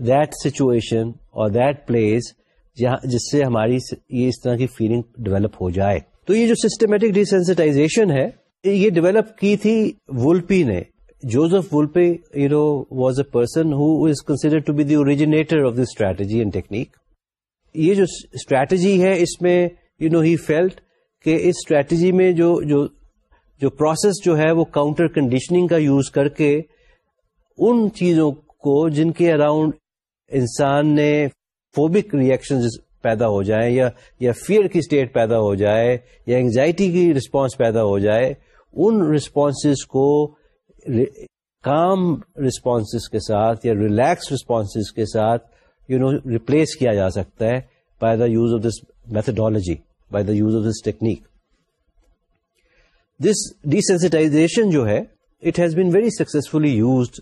that situation اور دیٹ پلیس جس سے ہماری یہ اس طرح کی فیلنگ ڈیولپ ہو جائے۔ تو یہ جو سسٹمیٹک ڈیسینسٹائزیشن ہے، یہ ڈیولپ کی تھی ولپی نے۔ Joseph Wolpe you know was a person who is considered to be the originator of this strategy and technique یہ جو اسٹریٹجی ہے، اس میں یو نو ہی فیلٹ کہ اس اسٹریٹجی میں جو جو جو پروسیس جو ہے، وہ کاؤنٹر کنڈیشننگ کا یوز کر کے ان چیزوں کو جن کے اراؤنڈ انسان نے فوبک ریئیکشن پیدا ہو جائیں یا یا فیئر کی اسٹیٹ پیدا ہو جائے یا انگزائٹی کی رسپانس پیدا ہو جائے، ان رسپانسز کو کام رسپانسز کے ساتھ یا ریلیکس رسپانسز کے ساتھ یو نو ریپلیس کیا جا سکتا ہے by the use of this methodology by the use of this technique this desensitization جو ہے it has been very successfully used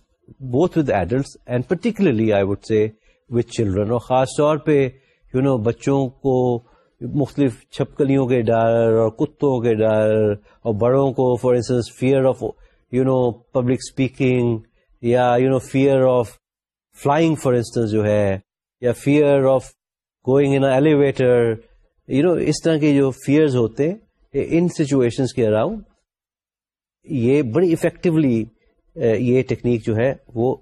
both with adults and particularly I would say with children اور خاص طور پہ یو نو بچوں کو مختلف چھپکلیوں کے ڈر اور کتوں کے ڈر اور بڑوں کو for instance fear of you know public speaking یا you know fear of flying for instance جو ہے، یا fear of going in elevator you know اس طرح کے جو فیئرز ہوتے ہیں ان سچویشن کے اراؤنڈ یہ بڑی افیکٹولی یہ ٹیکنیک جو ہے، وہ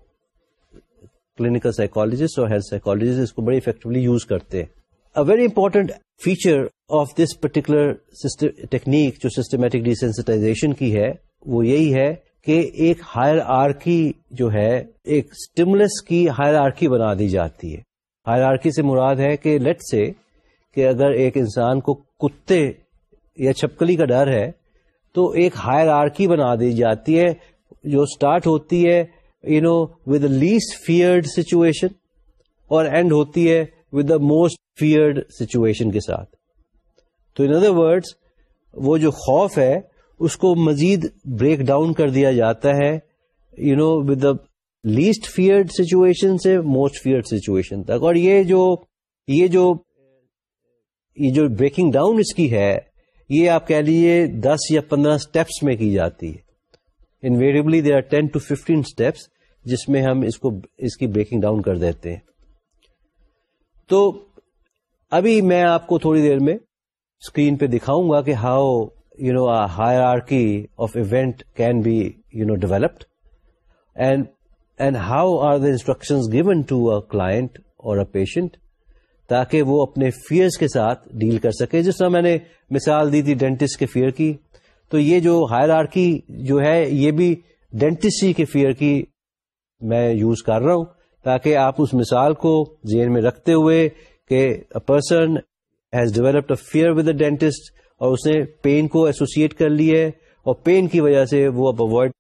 کلینکل سائیکولوجسٹ اور ہیلتھ سائیکولوجسٹ اس کو بڑی افیکٹولی یوز کرتے ہیں۔ Very important feature of this particular technique جو سسٹمیٹک ڈیسینسٹائزیشن کی ہے، وہ یہی ہے کہ ایک ہائر آرکی جو ہے، ایک اسٹیمولس کی ہائر آرکی بنا دی جاتی ہے۔ ہائر آرکی سے مراد ہے کہ لیٹ سے کہ اگر ایک انسان کو کتے یا چھپکلی کا ڈر ہے، تو ایک ہائر آرکی بنا دی جاتی ہے۔ جو اسٹارٹ ہوتی ہے you know with least feared situation اور اینڈ ہوتی ہے with the most feared situation کے ساتھ. تو ان ادر ورڈس وہ جو خوف ہے، اس کو مزید بریک ڈاؤن کر دیا جاتا ہے you know with the least feared situation سے موسٹ فیئرڈ سچویشن تک. اور یہ جو یہ جو یہ جو بریکنگ ڈاؤن اس کی ہے، یہ آپ کہہ لیجیے دس یا پندرہ اسٹیپس میں کی جاتی ہے. Invariably they are ten to fifteen steps جس میں ہم اس کو اس کی بریکنگ ڈاؤن کر دیتے ہیں۔ تو ابھی میں آپ کو تھوڑی دیر میں اسکرین پہ دکھاؤں گا کہ how you know hierarchy of event can be you know developed and and how are the instruction given to a client اور ا پیشنٹ تاکہ وہ اپنے فیئرس کے ساتھ ڈیل کر سکے۔ جس طرح میں نے مثال دی تھی ڈینٹسٹ کے فیئر کی تو یہ جو ہائر آرکی جو ہے، یہ بھی ڈینٹسٹری کے فیئر کی میں یوز کر رہا ہوں تاکہ آپ اس مثال کو ذہن میں رکھتے ہوئے کہ person has developed a fear with a dentist اور اس نے پین کو ایسوسیٹ کر لی ہے اور پین کی وجہ سے وہ اب اوائڈ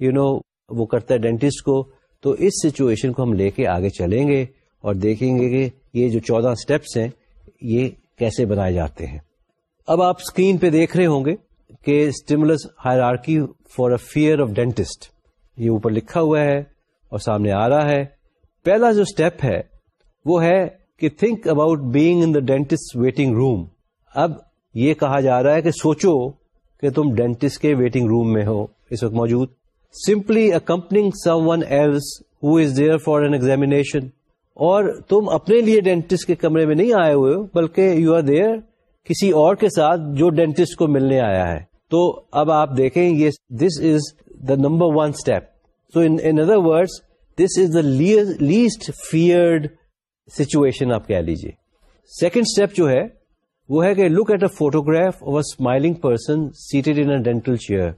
یو نو وہ کرتا ہے ڈینٹسٹ کو تو اس سچویشن کو ہم لے کے آگے چلیں گے اور دیکھیں گے کہ یہ جو چودہ اسٹیپس ہیں یہ کیسے بنائے جاتے ہیں۔ اب آپ اسکرین پہ دیکھ رہے ہوں گے۔ کہ stimulus hierarchy for a fear of dentist یہ اوپر لکھا ہوا ہے اور سامنے آ رہا ہے۔ پہلا جو اسٹیپ ہے، وہ ہے کہ think about being in the dentist waiting room اب یہ کہا جا رہا ہے کہ سوچو کہ تم ڈینٹسٹ کے ویٹنگ روم میں ہو۔ اس وقت موجود۔ Simply accompanying someone else who is there for an examination اور تم اپنے لیے ڈینٹسٹ کے کمرے میں نہیں آئے ہوئے ہو، بلکہ یو آر دیئر کسی اور کے ساتھ جو ڈینٹسٹ کو ملنے آیا ہے۔ تو اب آپ دیکھیں، یہ this is the number one step so in other words this is the least feared situation آپ کہہ لیجیے سیکنڈ اسٹیپ جو ہے، وہ ہے کہ look at a photograph of a smiling person seated in dental chair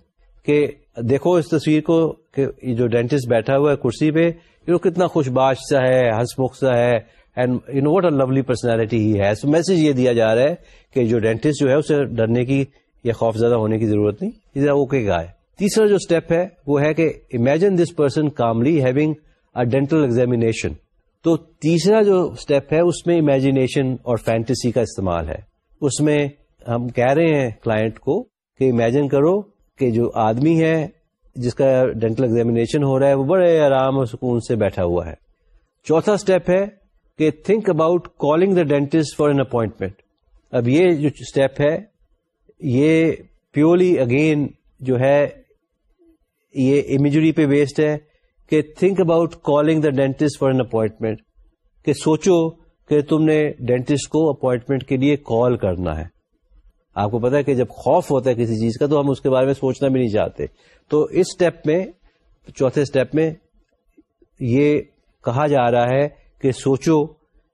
کہ دیکھو اس تصویر کو کہ جو ڈینٹسٹ بیٹھا ہوا ہے کرسی پہ، یہ کتنا خوش باش سا ہے، ہنس مخ سا ہے۔ And you know what a lovely personality ہی ہے سو میسج یہ دیا جا رہا ہے کہ جو ڈینٹسٹ جو ہے اسے ڈرنے کی یا خوف زیادہ ہونے کی ضرورت نہیں. یہ اوکے کا ہے تیسرا جو اسٹیپ ہے وہ ہے کہ imagine this person calmly having a dental examination تو تیسرا جو اسٹیپ ہے اس میں امیجنیشن اور فینٹیسی کا استعمال ہے. اس میں ہم کہہ رہے ہیں کلائنٹ کو کہ امیجن کرو کہ جو آدمی ہے جس کا ڈینٹل ایگزامیشن ہو رہا ہے وہ بڑے آرام اور سکون سے بیٹھا ہوا ہے. چوتھا اسٹیپ ہے کہ think about calling the dentist for an appointment اب یہ جو اسٹیپ ہے، یہ پیورلی اگین جو ہے، یہ امیجری پہ بیسڈ ہے کہ think about calling the dentist for an appointment کہ سوچو کہ تم نے ڈینٹسٹ کو اپوائنٹمنٹ کے لیے کال کرنا ہے. آپ کو پتا ہے کہ جب خوف ہوتا ہے کسی چیز کا تو ہم اس کے بارے میں سوچنا بھی نہیں چاہتے. تو اس اسٹیپ میں، چوتھے اسٹیپ میں یہ کہا جا رہا ہے کہ سوچو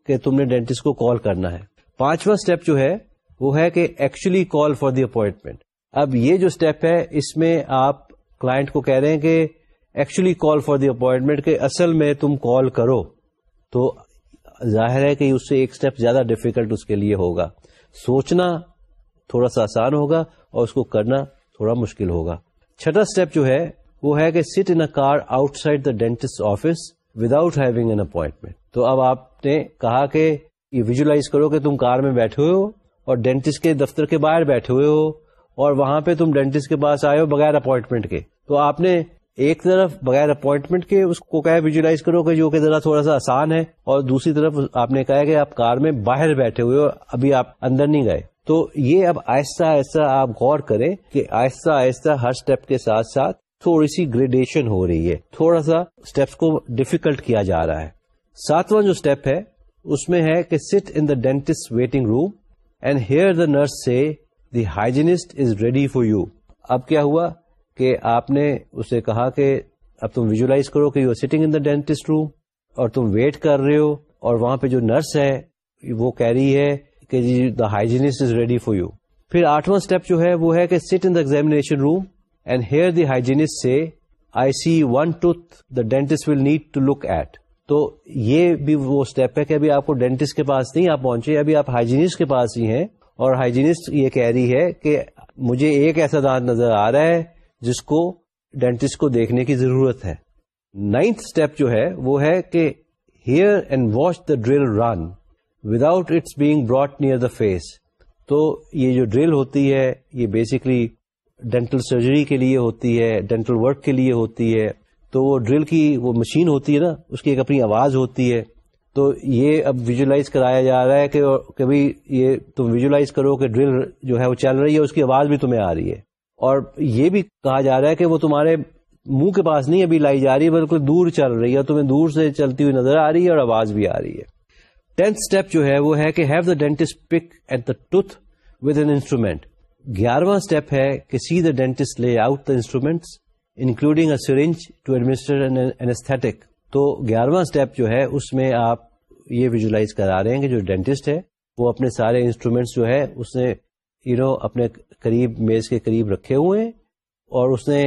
کہ تم نے ڈینٹسٹ کو کال کرنا ہے۔ پانچواں اسٹیپ جو ہے، وہ ہے کہ actually call for the appointment اب یہ جو اسٹیپ ہے، اس میں آپ کلائنٹ کو کہہ رہے ہیں کہ actually call for the appointment کہ اصل میں تم کال کرو۔ تو ظاہر ہے کہ اس سے ایک اسٹیپ زیادہ ڈفیکلٹ اس کے لیے ہوگا۔ سوچنا تھوڑا سا آسان ہوگا اور اس کو کرنا تھوڑا مشکل ہوگا۔ چھٹا اسٹیپ جو ہے، وہ ہے کہ sit in car outside the dentist office without having an appointment تو اب آپ نے کہا کہ یہ ویژلائز کرو کہ تم کار میں بیٹھے ہوئے ہو اور ڈینٹسٹ کے دفتر کے باہر بیٹھے ہوئے ہو اور وہاں پہ تم ڈینٹسٹ کے پاس آئے ہو بغیر اپوائنٹمنٹ کے۔ تو آپ نے ایک طرف بغیر اپوائنٹمنٹ کے اس کو کہا ویژلائز کرو کہ جو کہ ذرا تھوڑا سا آسان ہے اور دوسری طرف آپ نے کہا کہ آپ کار میں باہر بیٹھے ہوئے ہو، ابھی آپ اندر نہیں گئے۔ تو یہ اب آہستہ آہستہ آپ غور کریں کہ آہستہ آہستہ ہر اسٹیپ کے ساتھ ساتھ تھوڑی سی گریڈیشن ہو رہی ہے۔ تھوڑا سا اسٹیپس کو ڈیفیکلٹ کیا جا رہا ہے۔ ساتواں جو اسٹیپ ہے، اس میں ہے کہ sit in the dentist waiting room and hear the nurse say the hygienist is ready for you اب کیا ہوا کہ آپ نے اسے کہا کہ اب تم ویژلائز کرو کہ you are sitting in the dentist room اور تم ویٹ کر رہے ہو اور وہاں پہ جو نرس ہے، وہ کہہ رہی ہے کہ جی the hygienist is ready for you پھر آٹھواں اسٹیپ جو ہے، وہ ہے کہ sit in the examination room and hear the hygienist say I see one tooth the dentist will need to look at تو یہ بھی وہ اسٹیپ ہے کہ ابھی آپ کو ڈینٹسٹ کے پاس نہیں آپ پہنچے، ابھی آپ ہائیجینسٹ کے پاس ہی ہیں اور ہائیجینسٹ یہ کہہ رہی ہے کہ مجھے ایک ایسا دانت نظر آ رہا ہے جس کو ڈینٹسٹ کو دیکھنے کی ضرورت ہے۔ نائنتھ اسٹیپ جو ہے وہ ہے کہ hear and watch the drill run without its being brought near the face تو یہ جو ڈرل ہوتی ہے یہ بیسکلی ڈینٹل سرجری کے لیے ہوتی ہے ڈینٹل ورک کے لیے ہوتی ہے۔ تو وہ ڈرل کی وہ مشین ہوتی ہے نا، اس کی ایک اپنی آواز ہوتی ہے۔ تو یہ اب ویژلائز کرایا جا رہا ہے کہ کبھی یہ تم ویژلائز کرو کہ ڈرل جو ہے وہ چل رہی ہے، اس کی آواز بھی تمہیں آ رہی ہے۔ اور یہ بھی کہا جا رہا ہے کہ وہ تمہارے منہ کے پاس نہیں ابھی لائی جا رہی ہے بالکل دور چل رہی ہے تمہیں دور سے چلتی ہوئی نظر آ رہی ہے اور آواز بھی آ رہی ہے۔ ٹینتھ اسٹیپ جو ہے وہ ہے کہ have the dentist pick at the tooth with an instrument گیارہواں step ہے کہ see the dentist lay out the instruments including a syringe to administer تو گیارہواں اسٹیپ جو ہے، اس میں آپ یہ ویژلائز کرا رہے ہیں کہ جو ڈینٹسٹ ہے، وہ اپنے سارے انسٹرومینٹس جو ہے، اس نے یو نو اپنے قریب، میز کے قریب رکھے ہوئے ہیں اور اس نے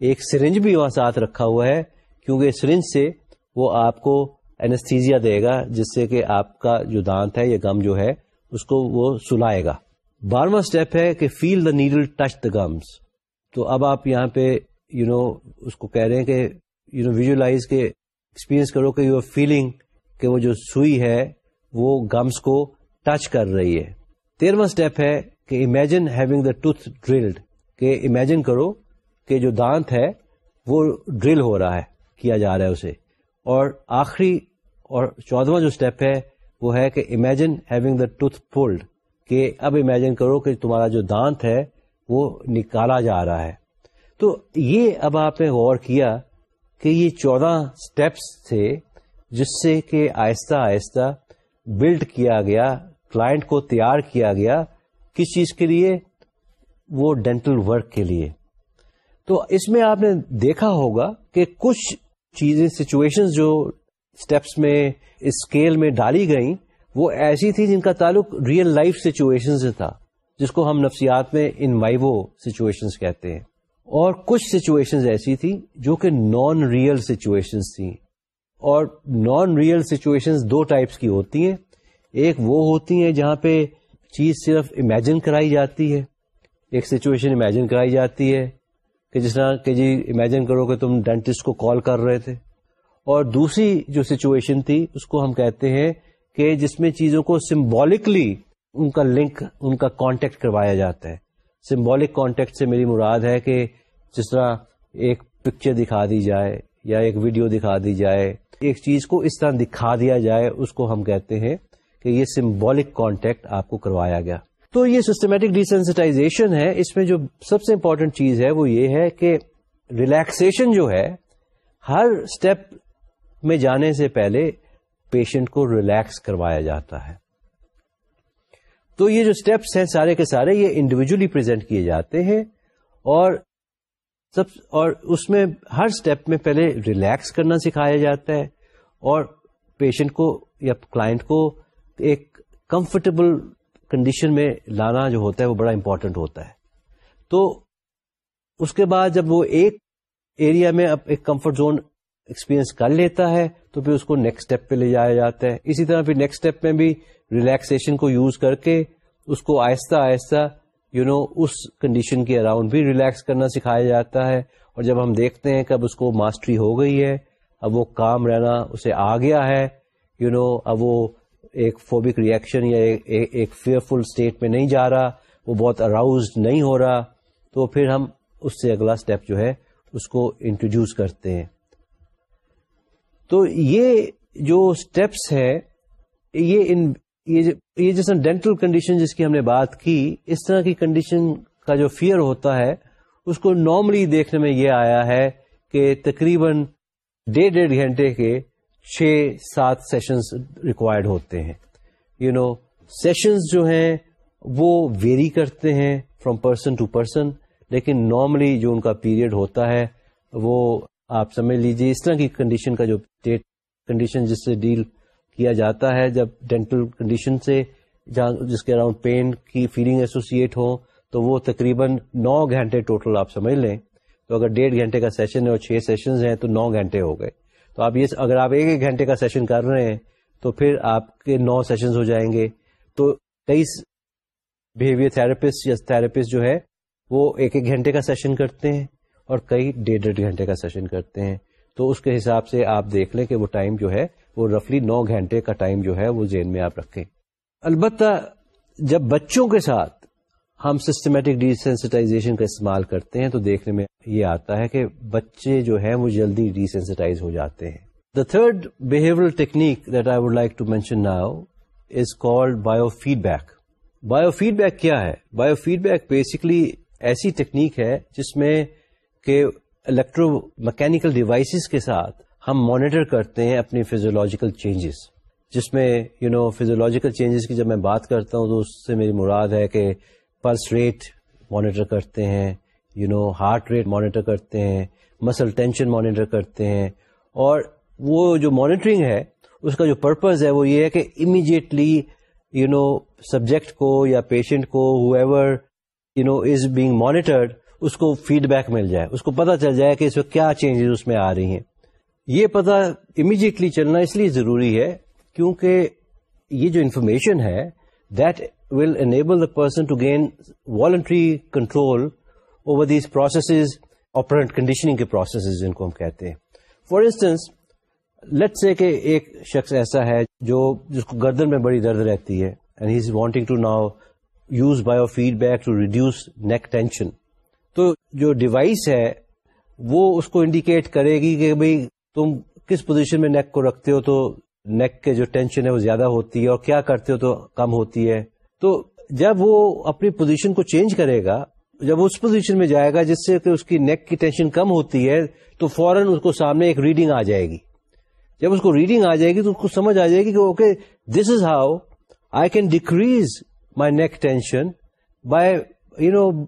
ایک سرنج بھی وہاں ساتھ رکھا ہوا ہے، کیونکہ سرنج سے وہ آپ کو اینستھیزیا دے گا، جس سے کہ آپ کا جو دانت ہے، یا گم جو ہے، اس کو وہ سلائے گا۔ بارہواں اسٹیپ ہے کہ feel the needle touch the gums تو اب آپ یہاں پہ یو نو اس کو کہہ رہے ہیں کہ یو نو ویژلائز کے ایکسپیرئنس کرو کہ یو آر فیلنگ کہ وہ جو سوئی ہے وہ گمس کو ٹچ کر رہی ہے۔ تیرواں اسٹیپ ہے کہ imagine having the tooth drilled کہ امیجن کرو کہ جو دانت ہے وہ ڈرل ہو رہا ہے، کیا جا رہا ہے اسے۔ اور آخری اور چودواں جو اسٹیپ ہے وہ ہے کہ imagine having the tooth pulled کہ اب امیجن کرو کہ تمہارا جو دانت ہے وہ نکالا جا رہا ہے۔ تو یہ اب آپ نے غور کیا کہ یہ چودہ اسٹیپس تھے جس سے کہ آہستہ آہستہ بلڈ کیا گیا کلائنٹ کو تیار کیا گیا کس چیز کے لیے؟ وہ ڈینٹل ورک کے لیے۔ تو اس میں آپ نے دیکھا ہوگا کہ کچھ چیزیں سچویشن جو اسٹیپس میں اسکیل میں ڈالی گئیں، وہ ایسی تھی جن کا تعلق ریئل لائف سچویشن سے تھا، جس کو ہم نفسیات میں ان مائیو سچویشن کہتے ہیں۔ اور کچھ سچویشن ایسی تھی جو کہ نان ریئل سچویشن تھیں۔ اور نان ریئل سچویشن دو ٹائپس کی ہوتی ہیں۔ ایک وہ ہوتی ہیں جہاں پہ چیز صرف امیجن کرائی جاتی ہے۔ ایک سچویشن امیجن کرائی جاتی ہے کہ جس طرح کہ جی امیجن کرو کہ تم ڈینٹسٹ کو کال کر رہے تھے۔ اور دوسری جو سچویشن تھی اس کو ہم کہتے ہیں کہ جس میں چیزوں کو سمبولکلی ان کا لنک ان کا کانٹیکٹ کروایا جاتا ہے۔ سمبولک کانٹیکٹ سے میری مراد ہے کہ جس طرح ایک پکچر دکھا دی جائے یا ایک ویڈیو دکھا دی جائے، ایک چیز کو اس طرح دکھا دیا جائے، اس کو ہم کہتے ہیں کہ یہ سمبولک کانٹیکٹ آپ کو کروایا گیا۔ تو یہ سسٹمیٹک ڈیسینسٹائزیشن ہے۔ اس میں جو سب سے امپورٹنٹ چیز ہے وہ یہ ہے کہ ریلیکسن جو ہے، ہر اسٹیپ میں جانے سے پہلے پیشنٹ کو ریلیکس کروایا جاتا ہے۔ تو یہ جو اسٹیپس ہیں سارے کے سارے یہ انڈیویجلی پرزینٹ کیے جاتے ہیں اور سب اور اس میں ہر اسٹیپ میں پہلے ریلیکس کرنا سکھایا جاتا ہے اور پیشنٹ کو یا کلائنٹ کو ایک کمفرٹیبل کنڈیشن میں لانا جو ہوتا ہے وہ بڑا امپورٹنٹ ہوتا ہے۔ تو اس کے بعد جب وہ ایک ایریا میں اب ایک کمفرٹ زون ایکسپیرئنس کر لیتا ہے تو پھر اس کو نیکسٹ اسٹیپ پہ لے جایا جاتا ہے۔ اسی طرح پھر نیکسٹ اسٹیپ میں بھی ریلیکسیشن کو یوز کر کے اس کو آہستہ آہستہ یو you نو know, اس کنڈیشن کے اراؤنڈ بھی ریلیکس کرنا سکھایا جاتا ہے اور جب ہم دیکھتے ہیں کہ اب اس کو ماسٹری ہو گئی ہے اب وہ کام رہنا اسے آ گیا ہے یو you نو know, اب وہ ایک فوبک ریئیکشن یا ایک فیئرفل اسٹیٹ میں نہیں جا رہا وہ بہت اراؤز نہیں ہو رہا تو پھر ہم اس سے اگلا اسٹیپ جو ہے اس کو انٹروڈیوس کرتے ہیں۔ تو یہ جو اسٹیپس ہے یہ ان یہ جس ڈینٹل کنڈیشن جس کی ہم نے بات کی، اس طرح کی کنڈیشن کا جو فیئر ہوتا ہے، اس کو نارملی دیکھنے میں یہ آیا ہے کہ تقریباً ڈیڑھ ڈیڑھ گھنٹے کے چھ سات سیشنز ریکوائرڈ ہوتے ہیں۔ یو نو سیشنز جو ہیں، وہ ویری کرتے ہیں فرام پرسن ٹو پرسن لیکن نارملی جو ان کا پیریڈ ہوتا ہے، وہ آپ سمجھ لیجیے اس طرح کی کنڈیشن کا جو ڈیٹ کنڈیشن جس سے ڈیل کیا جاتا ہے جب ڈینٹل کنڈیشن سے جہاں جس کے اراؤنڈ پین کی فیلنگ ایسوسیٹ ہو، تو وہ تقریباً نو گھنٹے ٹوٹل آپ سمجھ لیں۔ تو اگر ڈیڑھ گھنٹے کا سیشن ہے اور چھ سیشن ہیں، تو نو گھنٹے ہو گئے۔ تو آپ یہ اگر آپ ایک ایک گھنٹے کا سیشن کر رہے ہیں، تو پھر آپ کے نو سیشن ہو جائیں گے۔ تو کئی بہیویئر تھراپسٹ یا تھراپسٹ جو ہے، وہ ایک ایک گھنٹے کا سیشن کرتے ہیں اور کئی ڈیڑھ ڈیڑھ گھنٹے کا سیشن کرتے ہیں۔ تو اس کے حساب سے آپ دیکھ لیں کہ وہ ٹائم جو ہے وہ رفلی نو گھنٹے کا ٹائم جو ہے وہ زین میں آپ رکھیں البتہ جب بچوں کے ساتھ ہم سسٹمیٹک ڈیسینسٹائزیشن کا استعمال کرتے ہیں تو دیکھنے میں یہ آتا ہے کہ بچے جو ہیں وہ جلدی ڈیسینسٹائز ہو جاتے ہیں The third behavioral technique that I would like to mention now is called biofeedback. Biofeedback kya hai? Biofeedback basically ایسی ٹیکنیک ہے جس میں کہ الیکٹرو میکینکل ڈیوائسز کے ساتھ ہم مانیٹر کرتے ہیں اپنی فیزولوجیکل چینجز جس میں یو نو فیزولوجیکل چینجز کی جب میں بات کرتا ہوں تو اس سے میری مراد ہے کہ پلس ریٹ مانیٹر کرتے ہیں you know heart rate monitor کرتے ہیں مسل ٹینشن مانیٹر کرتے ہیں۔ اور وہ جو مانیٹرنگ ہے، اس کا جو پرپز ہے وہ یہ ہے کہ امیڈیٹلی یو نو سبجیکٹ کو یا پیشنٹ کو ever you know is being monitored اس کو فیڈ بیک مل جائے، اس کو پتا چل جائے کہ اس میں کیا چینجز اس میں آ رہی ہیں۔ یہ پتا امیڈیٹلی چلنا اس لیے ضروری ہے کیونکہ یہ جو انفارمیشن ہے that will enable the person to gain voluntary control over these processes operant conditioning کے پروسیسز جن کو ہم کہتے ہیں۔ فار انسٹنس لیٹ سے کہ ایک شخص ایسا ہے جو، جس کو گردن میں بڑی درد رہتی ہے and he is wanting to now use biofeedback to reduce neck tension تو جو ڈیوائس ہے، وہ اس کو انڈیکیٹ کرے گی کہ بھائی تم کس پوزیشن میں نیک کو رکھتے ہو تو نیک کے جو ٹینشن ہے وہ زیادہ ہوتی ہے اور کیا کرتے ہو تو کم ہوتی ہے۔ تو جب وہ اپنی پوزیشن کو چینج کرے گا، جب اس پوزیشن میں جائے گا جس سے کہ اس کی نیک کی ٹینشن کم ہوتی ہے، تو فوراً اس کو سامنے ایک ریڈنگ آ جائے گی۔ جب اس کو ریڈنگ آ جائے گی تو اس کو سمجھ آ جائے گی کہ okay this is how I can decrease my neck tension by you know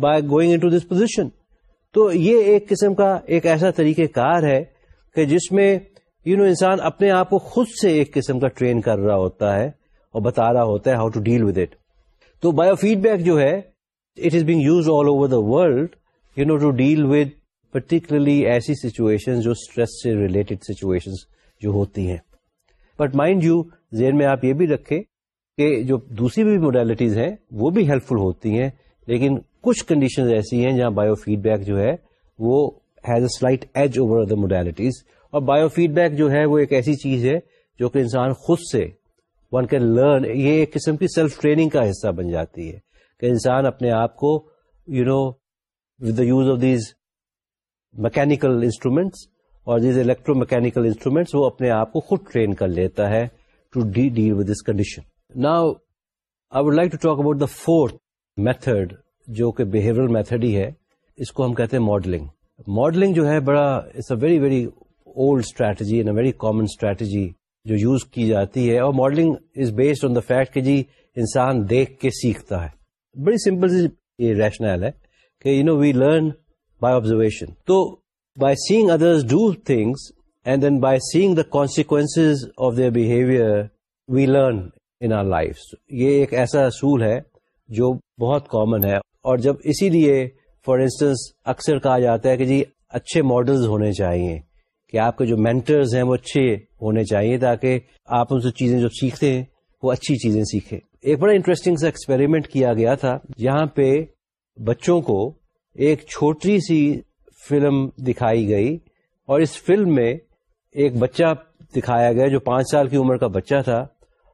by going into this position تو یہ ایک قسم کا ایک ایسا طریقہ کار ہے کہ جس میں یو نو انسان اپنے آپ کو خود سے ایک قسم کا ٹرین کر رہا ہوتا ہے اور بتا رہا ہوتا ہے how to deal with it تو بایو فیڈ بیک جو ہے it is being use all over the world you know to deal with particularly ایسی سچویشن جو اسٹریس سے ریلیٹڈ سچویشن جو ہوتی ہیں بٹ مائنڈ یو زیر میں آپ یہ بھی رکھیں کہ جو دوسری بھی موڈیلٹیز ہیں وہ بھی ہیلپ فل ہوتی ہیں لیکن کچھ کنڈیشن ایسی ہیں جہاں بایو فیڈ بیک جو ہے وہ has a slight edge over the modalities اور بایو فیڈ بیک جو ہے وہ ایک ایسی چیز ہے جو کہ انسان خود سے ون کین لرن یہ ایک قسم کی سیلف ٹریننگ کا حصہ بن جاتی ہے کہ انسان اپنے آپ کو you know with the use of these mechanical instruments اور دیز الیکٹرو میکینکل انسٹرومینٹس وہ اپنے آپ کو خود ٹرین کر لیتا ہے to deal with this condition Now, I would like to talk about the fourth method, جو کہ behavioral method ہی ہے، اس کو ہم کہتے ہیں ماڈلنگ ماڈلنگ جو ہے، بڑا it's a very very old strategy and a very common strategy جو یوز کی جاتی ہے۔ اور modelling is based on the fact کہ جی انسان دیکھ کے سیکھتا ہے۔ بڑی سمپل سی یہ ریشنل ہے کہ you know we learn by observation تو by seeing others do things and then by seeing the consequence of their behaviour we learn in our life یہ ایک ایسا اصول ہے جو بہت کامن ہے۔ اور جب اسی لیے فار انسٹنس اکثر کہا جاتا ہے کہ جی اچھے ماڈلز ہونے چاہیے، کہ آپ کے جو مینٹرز ہیں وہ اچھے ہونے چاہیے تاکہ آپ ان سے چیزیں جو سیکھتے ہیں، وہ اچھی چیزیں سیکھیں۔ ایک بڑا انٹرسٹنگ سا ایکسپیریمنٹ کیا گیا تھا، جہاں پہ بچوں کو ایک چھوٹی سی فلم دکھائی گئی، اور اس فلم میں ایک بچہ دکھایا گیا جو پانچ سال کی عمر کا بچہ تھا،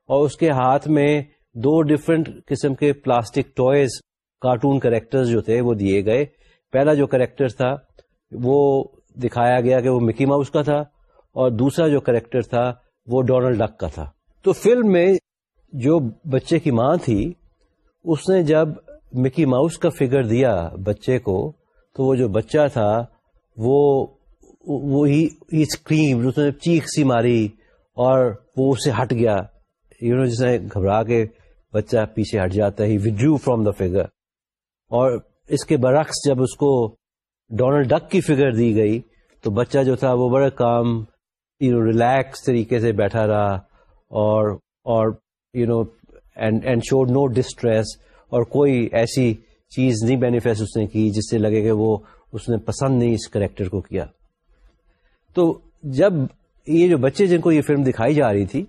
اور اس کے ہاتھ میں دو ڈفرنٹ قسم کے پلاسٹک ٹوائز کارٹون کریکٹر جو تھے وہ دیے گئے۔ پہلا جو کریکٹر تھا وہ دکھایا گیا کہ وہ مکی ماؤس کا تھا اور دوسرا جو کریکٹر تھا وہ ڈونلڈ ڈک کا تھا۔ تو فلم میں جو بچے کی ماں تھی، اس نے جب مکی ماؤس کا فگر دیا بچے کو، تو وہ جو بچہ تھا وہ وہی اسکریم اس نے چیخ سی ماری اور وہ اسے ہٹ گیا۔ یو نو جسے گھبرا کے بچہ پیچھے ہٹ جاتا ہے ودرو فرام دا فگر اور اس کے برعکس جب اس کو ڈونلڈ ڈک کی فگر دی گئی تو بچہ جو تھا وہ بڑا کام یو نو ریلیکس طریقے سے بیٹھا رہا اور اور you know and showed no distress اور کوئی ایسی چیز نہیں بینیفیس اس نے کی جس سے لگے کہ وہ اس نے پسند نہیں اس کریکٹر کو کیا۔ تو جب یہ جو بچے جن کو یہ فلم دکھائی جا رہی تھی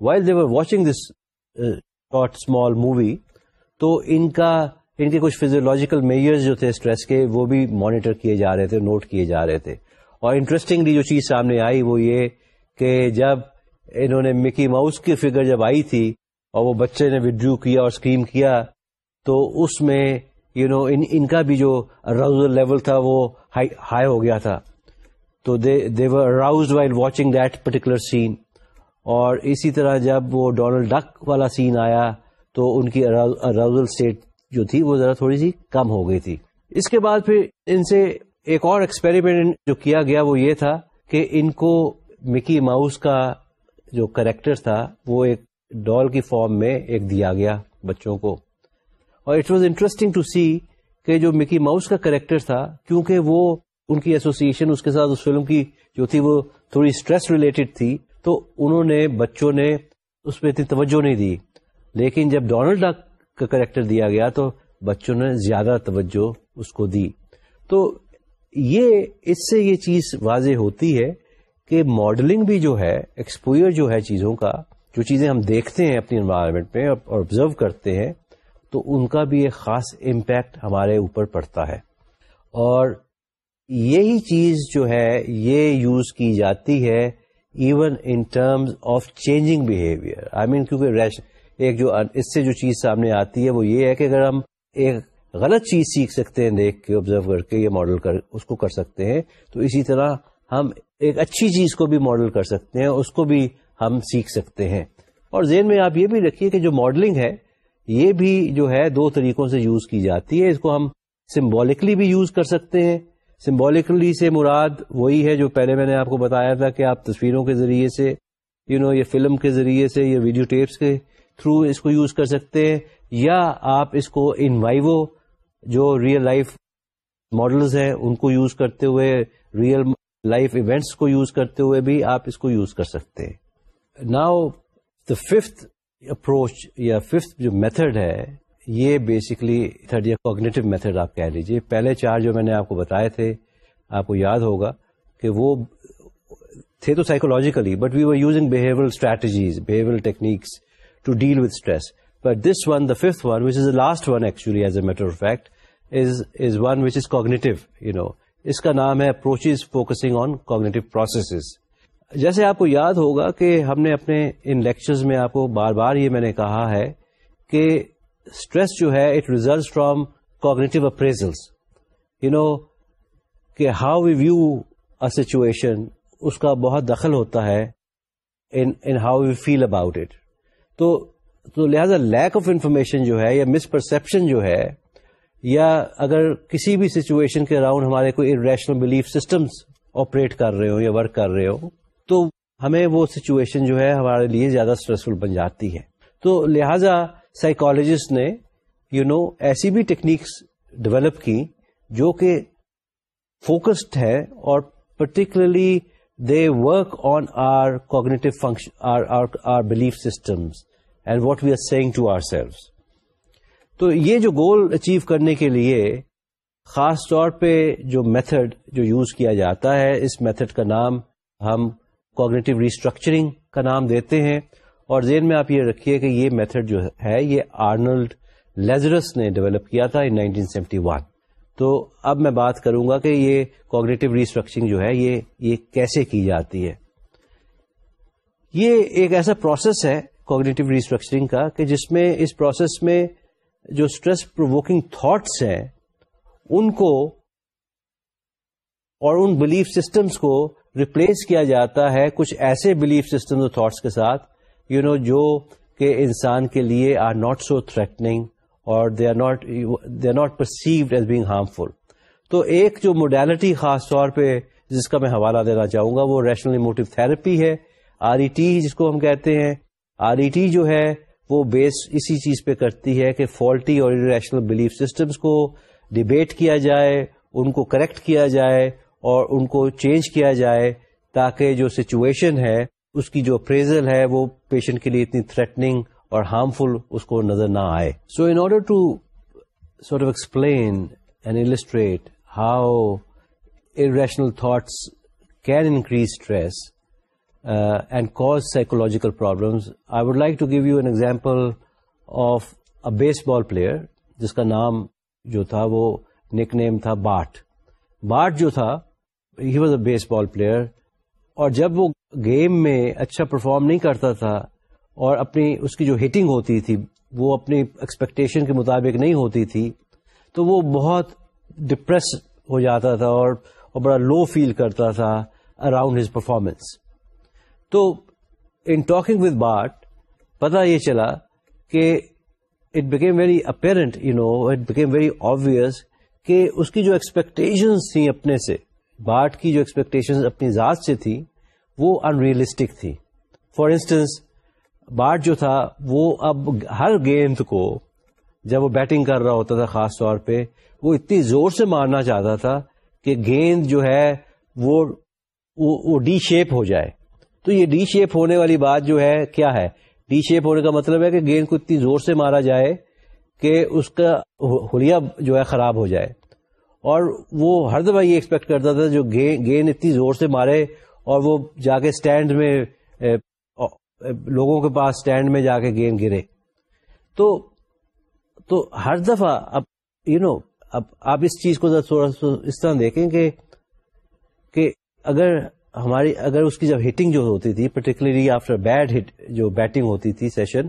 while they were watching this short small movie تو ان کا ان کے کچھ فیزیولوجیکل میئر جو تھے اسٹریس کے وہ بھی مانیٹر کیے جا رہے تھے نوٹ کیے جا رہے تھے۔ اور انٹرسٹنگلی جو چیز سامنے آئی وہ یہ کہ جب انہوں نے مکی ماؤس کی فگر جب آئی تھی اور وہ بچے نے وڈرو کیا اور اسکریم کیا تو اس میں یو you نو know, ان ان کا بھی جو روزل لیول تھا وہ ہائی ہو گیا تھا۔ تو they were aroused while watching that particular scene اور اسی طرح جب وہ ڈونلڈ ڈک والا سین آیا تو ان کی اراؤزل اسٹیٹ جو تھی وہ ذرا تھوڑی سی کم ہو گئی تھی۔ اس کے بعد پھر ان سے ایک اور ایکسپیریمنٹ جو کیا گیا وہ یہ تھا کہ ان کو مکی ماؤس کا جو کریکٹر تھا وہ ایک ڈال کی فارم میں ایک دیا گیا بچوں کو۔ اور it was interesting to see کہ جو مکی ماؤس کا کریکٹر تھا کیونکہ وہ ان کی ایسوسیشن اس کے ساتھ اس فلم کی جو تھی وہ تھوڑی اسٹریس ریلیٹڈ تھی تو انہوں نے بچوں نے اس پہ اتنی توجہ نہیں دی۔ لیکن جب ڈونلڈ ڈک کا کریکٹر دیا گیا تو بچوں نے زیادہ توجہ اس کو دی۔ تو یہ، اس سے یہ چیز واضح ہوتی ہے کہ ماڈلنگ بھی جو ہے ایکسپوئر جو ہے چیزوں کا، جو چیزیں ہم دیکھتے ہیں اپنی انوائرمنٹ میں اور آبزرو کرتے ہیں، تو ان کا بھی ایک خاص امپیکٹ ہمارے اوپر پڑتا ہے۔ اور یہی چیز جو ہے، یہ یوز کی جاتی ہے even in terms of changing behaviour I mean کیونکہ ایک جو اس سے جو چیز سامنے آتی ہے وہ یہ ہے کہ اگر ہم ایک غلط چیز سیکھ سکتے ہیں دیکھ کے آبزرو کر کے یہ ماڈل کر، اس کو کر سکتے ہیں، تو اسی طرح ہم ایک اچھی چیز کو بھی ماڈل کر سکتے ہیں، اس کو بھی ہم سیکھ سکتے ہیں۔ اور ذہن میں آپ یہ بھی رکھیے کہ جو ماڈلنگ ہے، یہ بھی جو ہے دو طریقوں سے یوز کی جاتی ہے۔ اس کو ہم سمبولکلی بھی یوز کر سکتے ہیں۔ سمبولکلی سے مراد وہی ہے جو پہلے میں نے آپ کو بتایا تھا کہ آپ تصویروں کے ذریعے سے یو نو یہ فلم کے ذریعے سے، یا ویڈیو ٹیپس کے تھرو اس کو یوز کر سکتے ہیں، یا آپ اس کو ان وائیو جو ریئل لائف ماڈلز ہیں، ان کو یوز کرتے ہوئے ریئل لائف ایونٹس کو یوز کرتے ہوئے بھی آپ اس کو یوز کر سکتے ہیں۔ ناؤ دا ففتھ اپروچ یا ففتھ جو میتھڈ ہے، یہ بیسکلی تھرڈ یا کوگنیٹو میتھڈ آپ کہہ لیجیے پہلے چار جو میں نے آپ کو بتائے تھے، آپ کو یاد ہوگا کہ وہ تھے تو psychologically but we were using behaviour strategies behaviour techniques to deal with stress but this one the fifth one which is the last one actually as a matter of fact is one which is cognitive you know اس کا نام ہے approaches focusing on cognitive processes جیسے آپ کو یاد ہوگا کہ ہم نے اپنے ان لیکچرز میں آپ کو بار بار یہ میں نے کہا ہے کہ اسٹریس جو ہے it result from cognitive appraisals you know کہ how we view a situation اس کا بہت دخل ہوتا ہے in how we feel about it تو تو لہذا لیک آف انفارمیشن جو ہے یا مس پرسپشن جو ہے یا اگر کسی بھی سچویشن کے اراؤنڈ ہمارے کوئی ریشنل بلیف سسٹمس آپریٹ کر رہے ہو یا ورک کر رہے ہو تو ہمیں وہ سچویشن جو ہے ہمارے لیے زیادہ اسٹریسفل بن جاتی ہے۔ تو لہذا سائیکالوجسٹ نے یو you نو know, ایسی بھی ٹیکنیکس ڈیولپ کی جو کہ فوکسڈ ہے اور particularly they work on our cognitive function our belief systems and what we are seeing to ourselves تو یہ جو گول اچیو کرنے کے لیے خاص طور پہ جو میتھڈ جو یوز کیا جاتا ہے، اس میتھڈ کا نام ہم کوگنیٹو ریسٹرکچرنگ کا نام دیتے ہیں۔ اور ذہن میں آپ یہ رکھیے کہ یہ میتھڈ جو ہے، یہ آرنلڈ لیزرس نے ڈیولپ کیا تھا ان 1971 تو اب میں بات کروں گا کہ یہ کوگنیٹو ریسٹرکچرنگ جو ہے یہ یہ کیسے کی جاتی ہے؟ یہ ایک ایسا پروسیس ہے کوگنیٹو ریسٹرکچرنگ کا کہ جس میں اس پروسیس میں جو اسٹریس پروکنگ تھاٹس ہیں ان کو اور ان بلیف سسٹمس کو ریپلیس کیا جاتا ہے کچھ ایسے بلیف سسٹم اور تھاٹس کے ساتھ یو you نو know, جو کہ انسان کے لیے آر ناٹ سو تھریٹنگ اور they are not they are not perceived as being harmful تو ایک جو موڈیلٹی خاص طور پہ جس کا میں حوالہ دینا چاہوں گا وہ ریشنل موٹو تھراپی ہے۔ آر ای ٹی جس کو ہم کہتے ہیں۔ آر ای ٹی جو ہے وہ بیس اسی چیز پہ کرتی ہے کہ فالٹی اور ریشنل بلیف سسٹمس کو ڈبیٹ کیا جائے، ان کو کریکٹ کیا جائے اور ان کو چینج کیا جائے تاکہ جو سچویشن ہے، اس کی جو اپریزل ہے وہ پیشنٹ کے لیے اتنی تھریٹنگ اور ہارمفل اس کو نظر نہ آئے۔ So in order to sort of explain and illustrate how rational thoughts can increase stress and cause psychological problems I would like to give you an example of a baseball player جس کا نام جو تھا وہ نک نیم تھا باٹ باٹ جو تھا he was a baseball player اور جب وہ گیم میں اچھا پرفارم نہیں کرتا تھا اور اپنی اس کی جو ہٹنگ ہوتی تھی، وہ اپنی ایکسپیکٹیشن کے مطابق نہیں ہوتی تھی، تو وہ بہت ڈپریس ہو جاتا تھا اور بڑا لو فیل کرتا تھا around his performance. تو ان ٹاکنگ ود بارٹ پتا یہ چلا کہ it became very apparent you know it became very obvious کہ اس کی جو ایکسپیکٹیشن تھیں اپنے سے بارٹ کی جو ایکسپیکٹیشن اپنی ذات سے تھی وہ ان ریئلسٹک تھی فار انسٹنس بارٹ جو تھا، وہ اب ہر گیند کو جب وہ بیٹنگ کر رہا ہوتا تھا، خاص طور پہ، وہ اتنی زور سے مارنا چاہتا تھا کہ گیند جو ہے، وہ ڈی شیپ ہو جائے۔ تو یہ ڈی شیپ ہونے والی بات جو ہے، کیا ہے؟ ڈی شیپ ہونے کا مطلب ہے کہ گیند کو اتنی زور سے مارا جائے کہ اس کا ہولیا جو ہے، خراب ہو جائے۔ اور وہ ہر دفعہ یہ ایکسپیکٹ کرتا تھا جو گیند اتنی زور سے مارے اور وہ جا کے اسٹینڈ میں لوگوں کے پاس اسٹینڈ میں جا کے گیند گرے۔ تو تو ہر دفعہ اب یو نو اب آپ اس چیز کو تھوڑا سا اس طرح دیکھیں کہ کہ اگر ہماری، اگر اس کی جب ہٹنگ جو ہوتی تھی پرٹیکولرلی آفٹر بیڈ ہٹ جو بیٹنگ ہوتی تھی session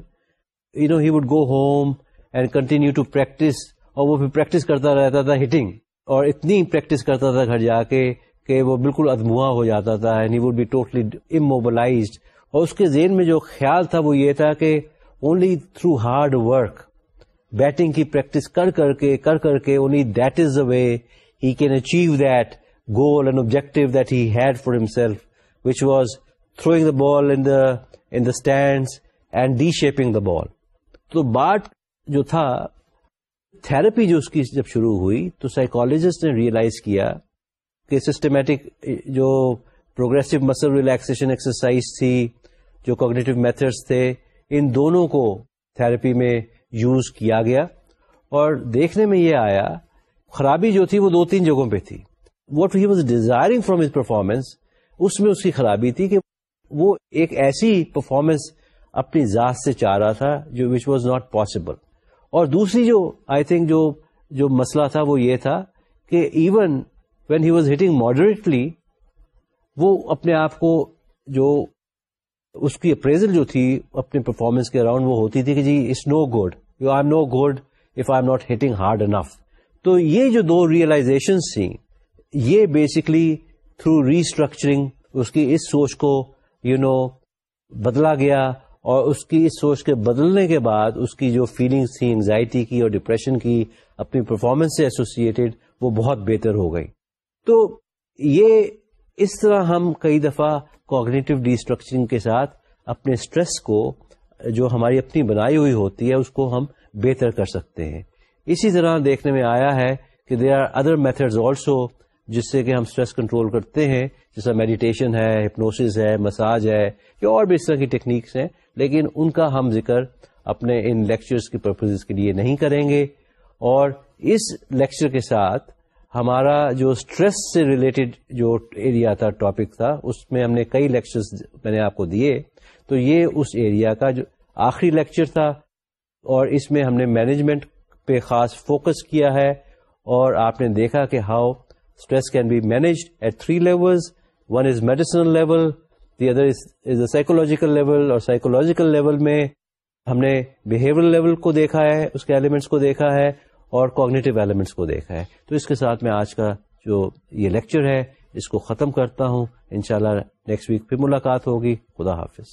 you know he would go home and continue to practice اور وہ پھر پریکٹس کرتا رہتا تھا ہٹنگ اور اتنی پریکٹس کرتا تھا گھر جا کے کہ وہ بالکل ادموا ہو جاتا تھا and he would be totally immobilised اور اس کے ذہن میں جو خیال تھا وہ یہ تھا کہ only through hard work batting کی پریکٹس کر کر کے کر کر کے only that is the way he can achieve that goal and objective that he had for himself, which was throwing the ball in the stands and de-shaping the ball. تو بات جو تھا تھراپی جو اس کی جب شروع ہوئی تو سائیکولوجسٹ نے ریئلائز کیا کہ سسٹمیٹک جو پروگرسو مسل ریلیکسن ایکسرسائز تھی، جو کوگنیٹو میتھڈس تھے، ان دونوں کو تھراپی میں یوز کیا گیا۔ اور دیکھنے میں یہ آیا، خرابی جو تھی وہ دو تین جگہوں پہ تھی۔ What he was desiring from his performance اس میں اس کی خرابی تھی کہ وہ ایک ایسی پرفارمنس اپنی ذات سے چاہ رہا تھا، جو وچ واز ناٹ پاسبل اور دوسری جو آئی تھنک جو جو مسئلہ تھا وہ یہ تھا کہ even when he was hitting moderately وہ اپنے آپ کو جو اس کی اپریزل جو تھی اپنے پرفارمنس کے اراؤنڈ وہ ہوتی تھی کہ جی it's no good you I'm no good if I'm not hitting hard enough تو یہ جو دو ریئلائزیشن تھیں یہ بیسکلی تھرو ریسٹرکچرنگ اس کی اس سوچ کو یو you نو know, بدلا گیا اور اس کی اس سوچ کے بدلنے کے بعد اس کی جو فیلنگس تھیں انگزائٹی کی اور ڈپریشن کی اپنی پرفارمنس سے ایسوسیٹڈ وہ بہت بہتر ہو گئی۔ تو یہ اس طرح ہم کئی دفعہ کوگنیٹو ڈیسٹرکچرنگ کے ساتھ اپنے اسٹریس کو جو ہماری اپنی بنائی ہوئی ہوتی ہے اس کو ہم بہتر کر سکتے ہیں۔ اسی طرح دیکھنے میں آیا ہے کہ there are other method also جس سے کہ ہم اسٹریس کنٹرول کرتے ہیں، جیسا میڈیٹیشن ہے ہپنوسز ہے مساج ہے، یا اور بھی اس طرح کی ٹیکنیکس ہیں، لیکن ان کا ہم ذکر اپنے ان لیکچرز کی پرپز کے لیے نہیں کریں گے۔ اور اس لیکچر کے ساتھ ہمارا جو اسٹریس سے ریلیٹڈ جو ایریا تھا ٹاپک تھا اس میں ہم نے کئی لیکچرز میں نے آپ کو دیے تو یہ اس ایریا کا جو آخری لیکچر تھا اور اس میں ہم نے مینجمنٹ پہ خاص فوکس کیا ہے اور آپ نے دیکھا کہ how Stress can be managed at 3 levels. One is medicinal level, the other is the psychological level, or psychological level mein ہم نے بہیورل لیول کو دیکھا ہے اس کے ایلیمنٹس کو دیکھا ہے اور کوگنیٹو ایلیمنٹس کو دیکھا ہے۔ تو اس کے ساتھ میں آج کا جو یہ لیکچر ہے، اس کو ختم کرتا ہوں۔ انشاءاللہ نیکسٹ ویک پھر ملاقات ہوگی۔ خدا حافظ۔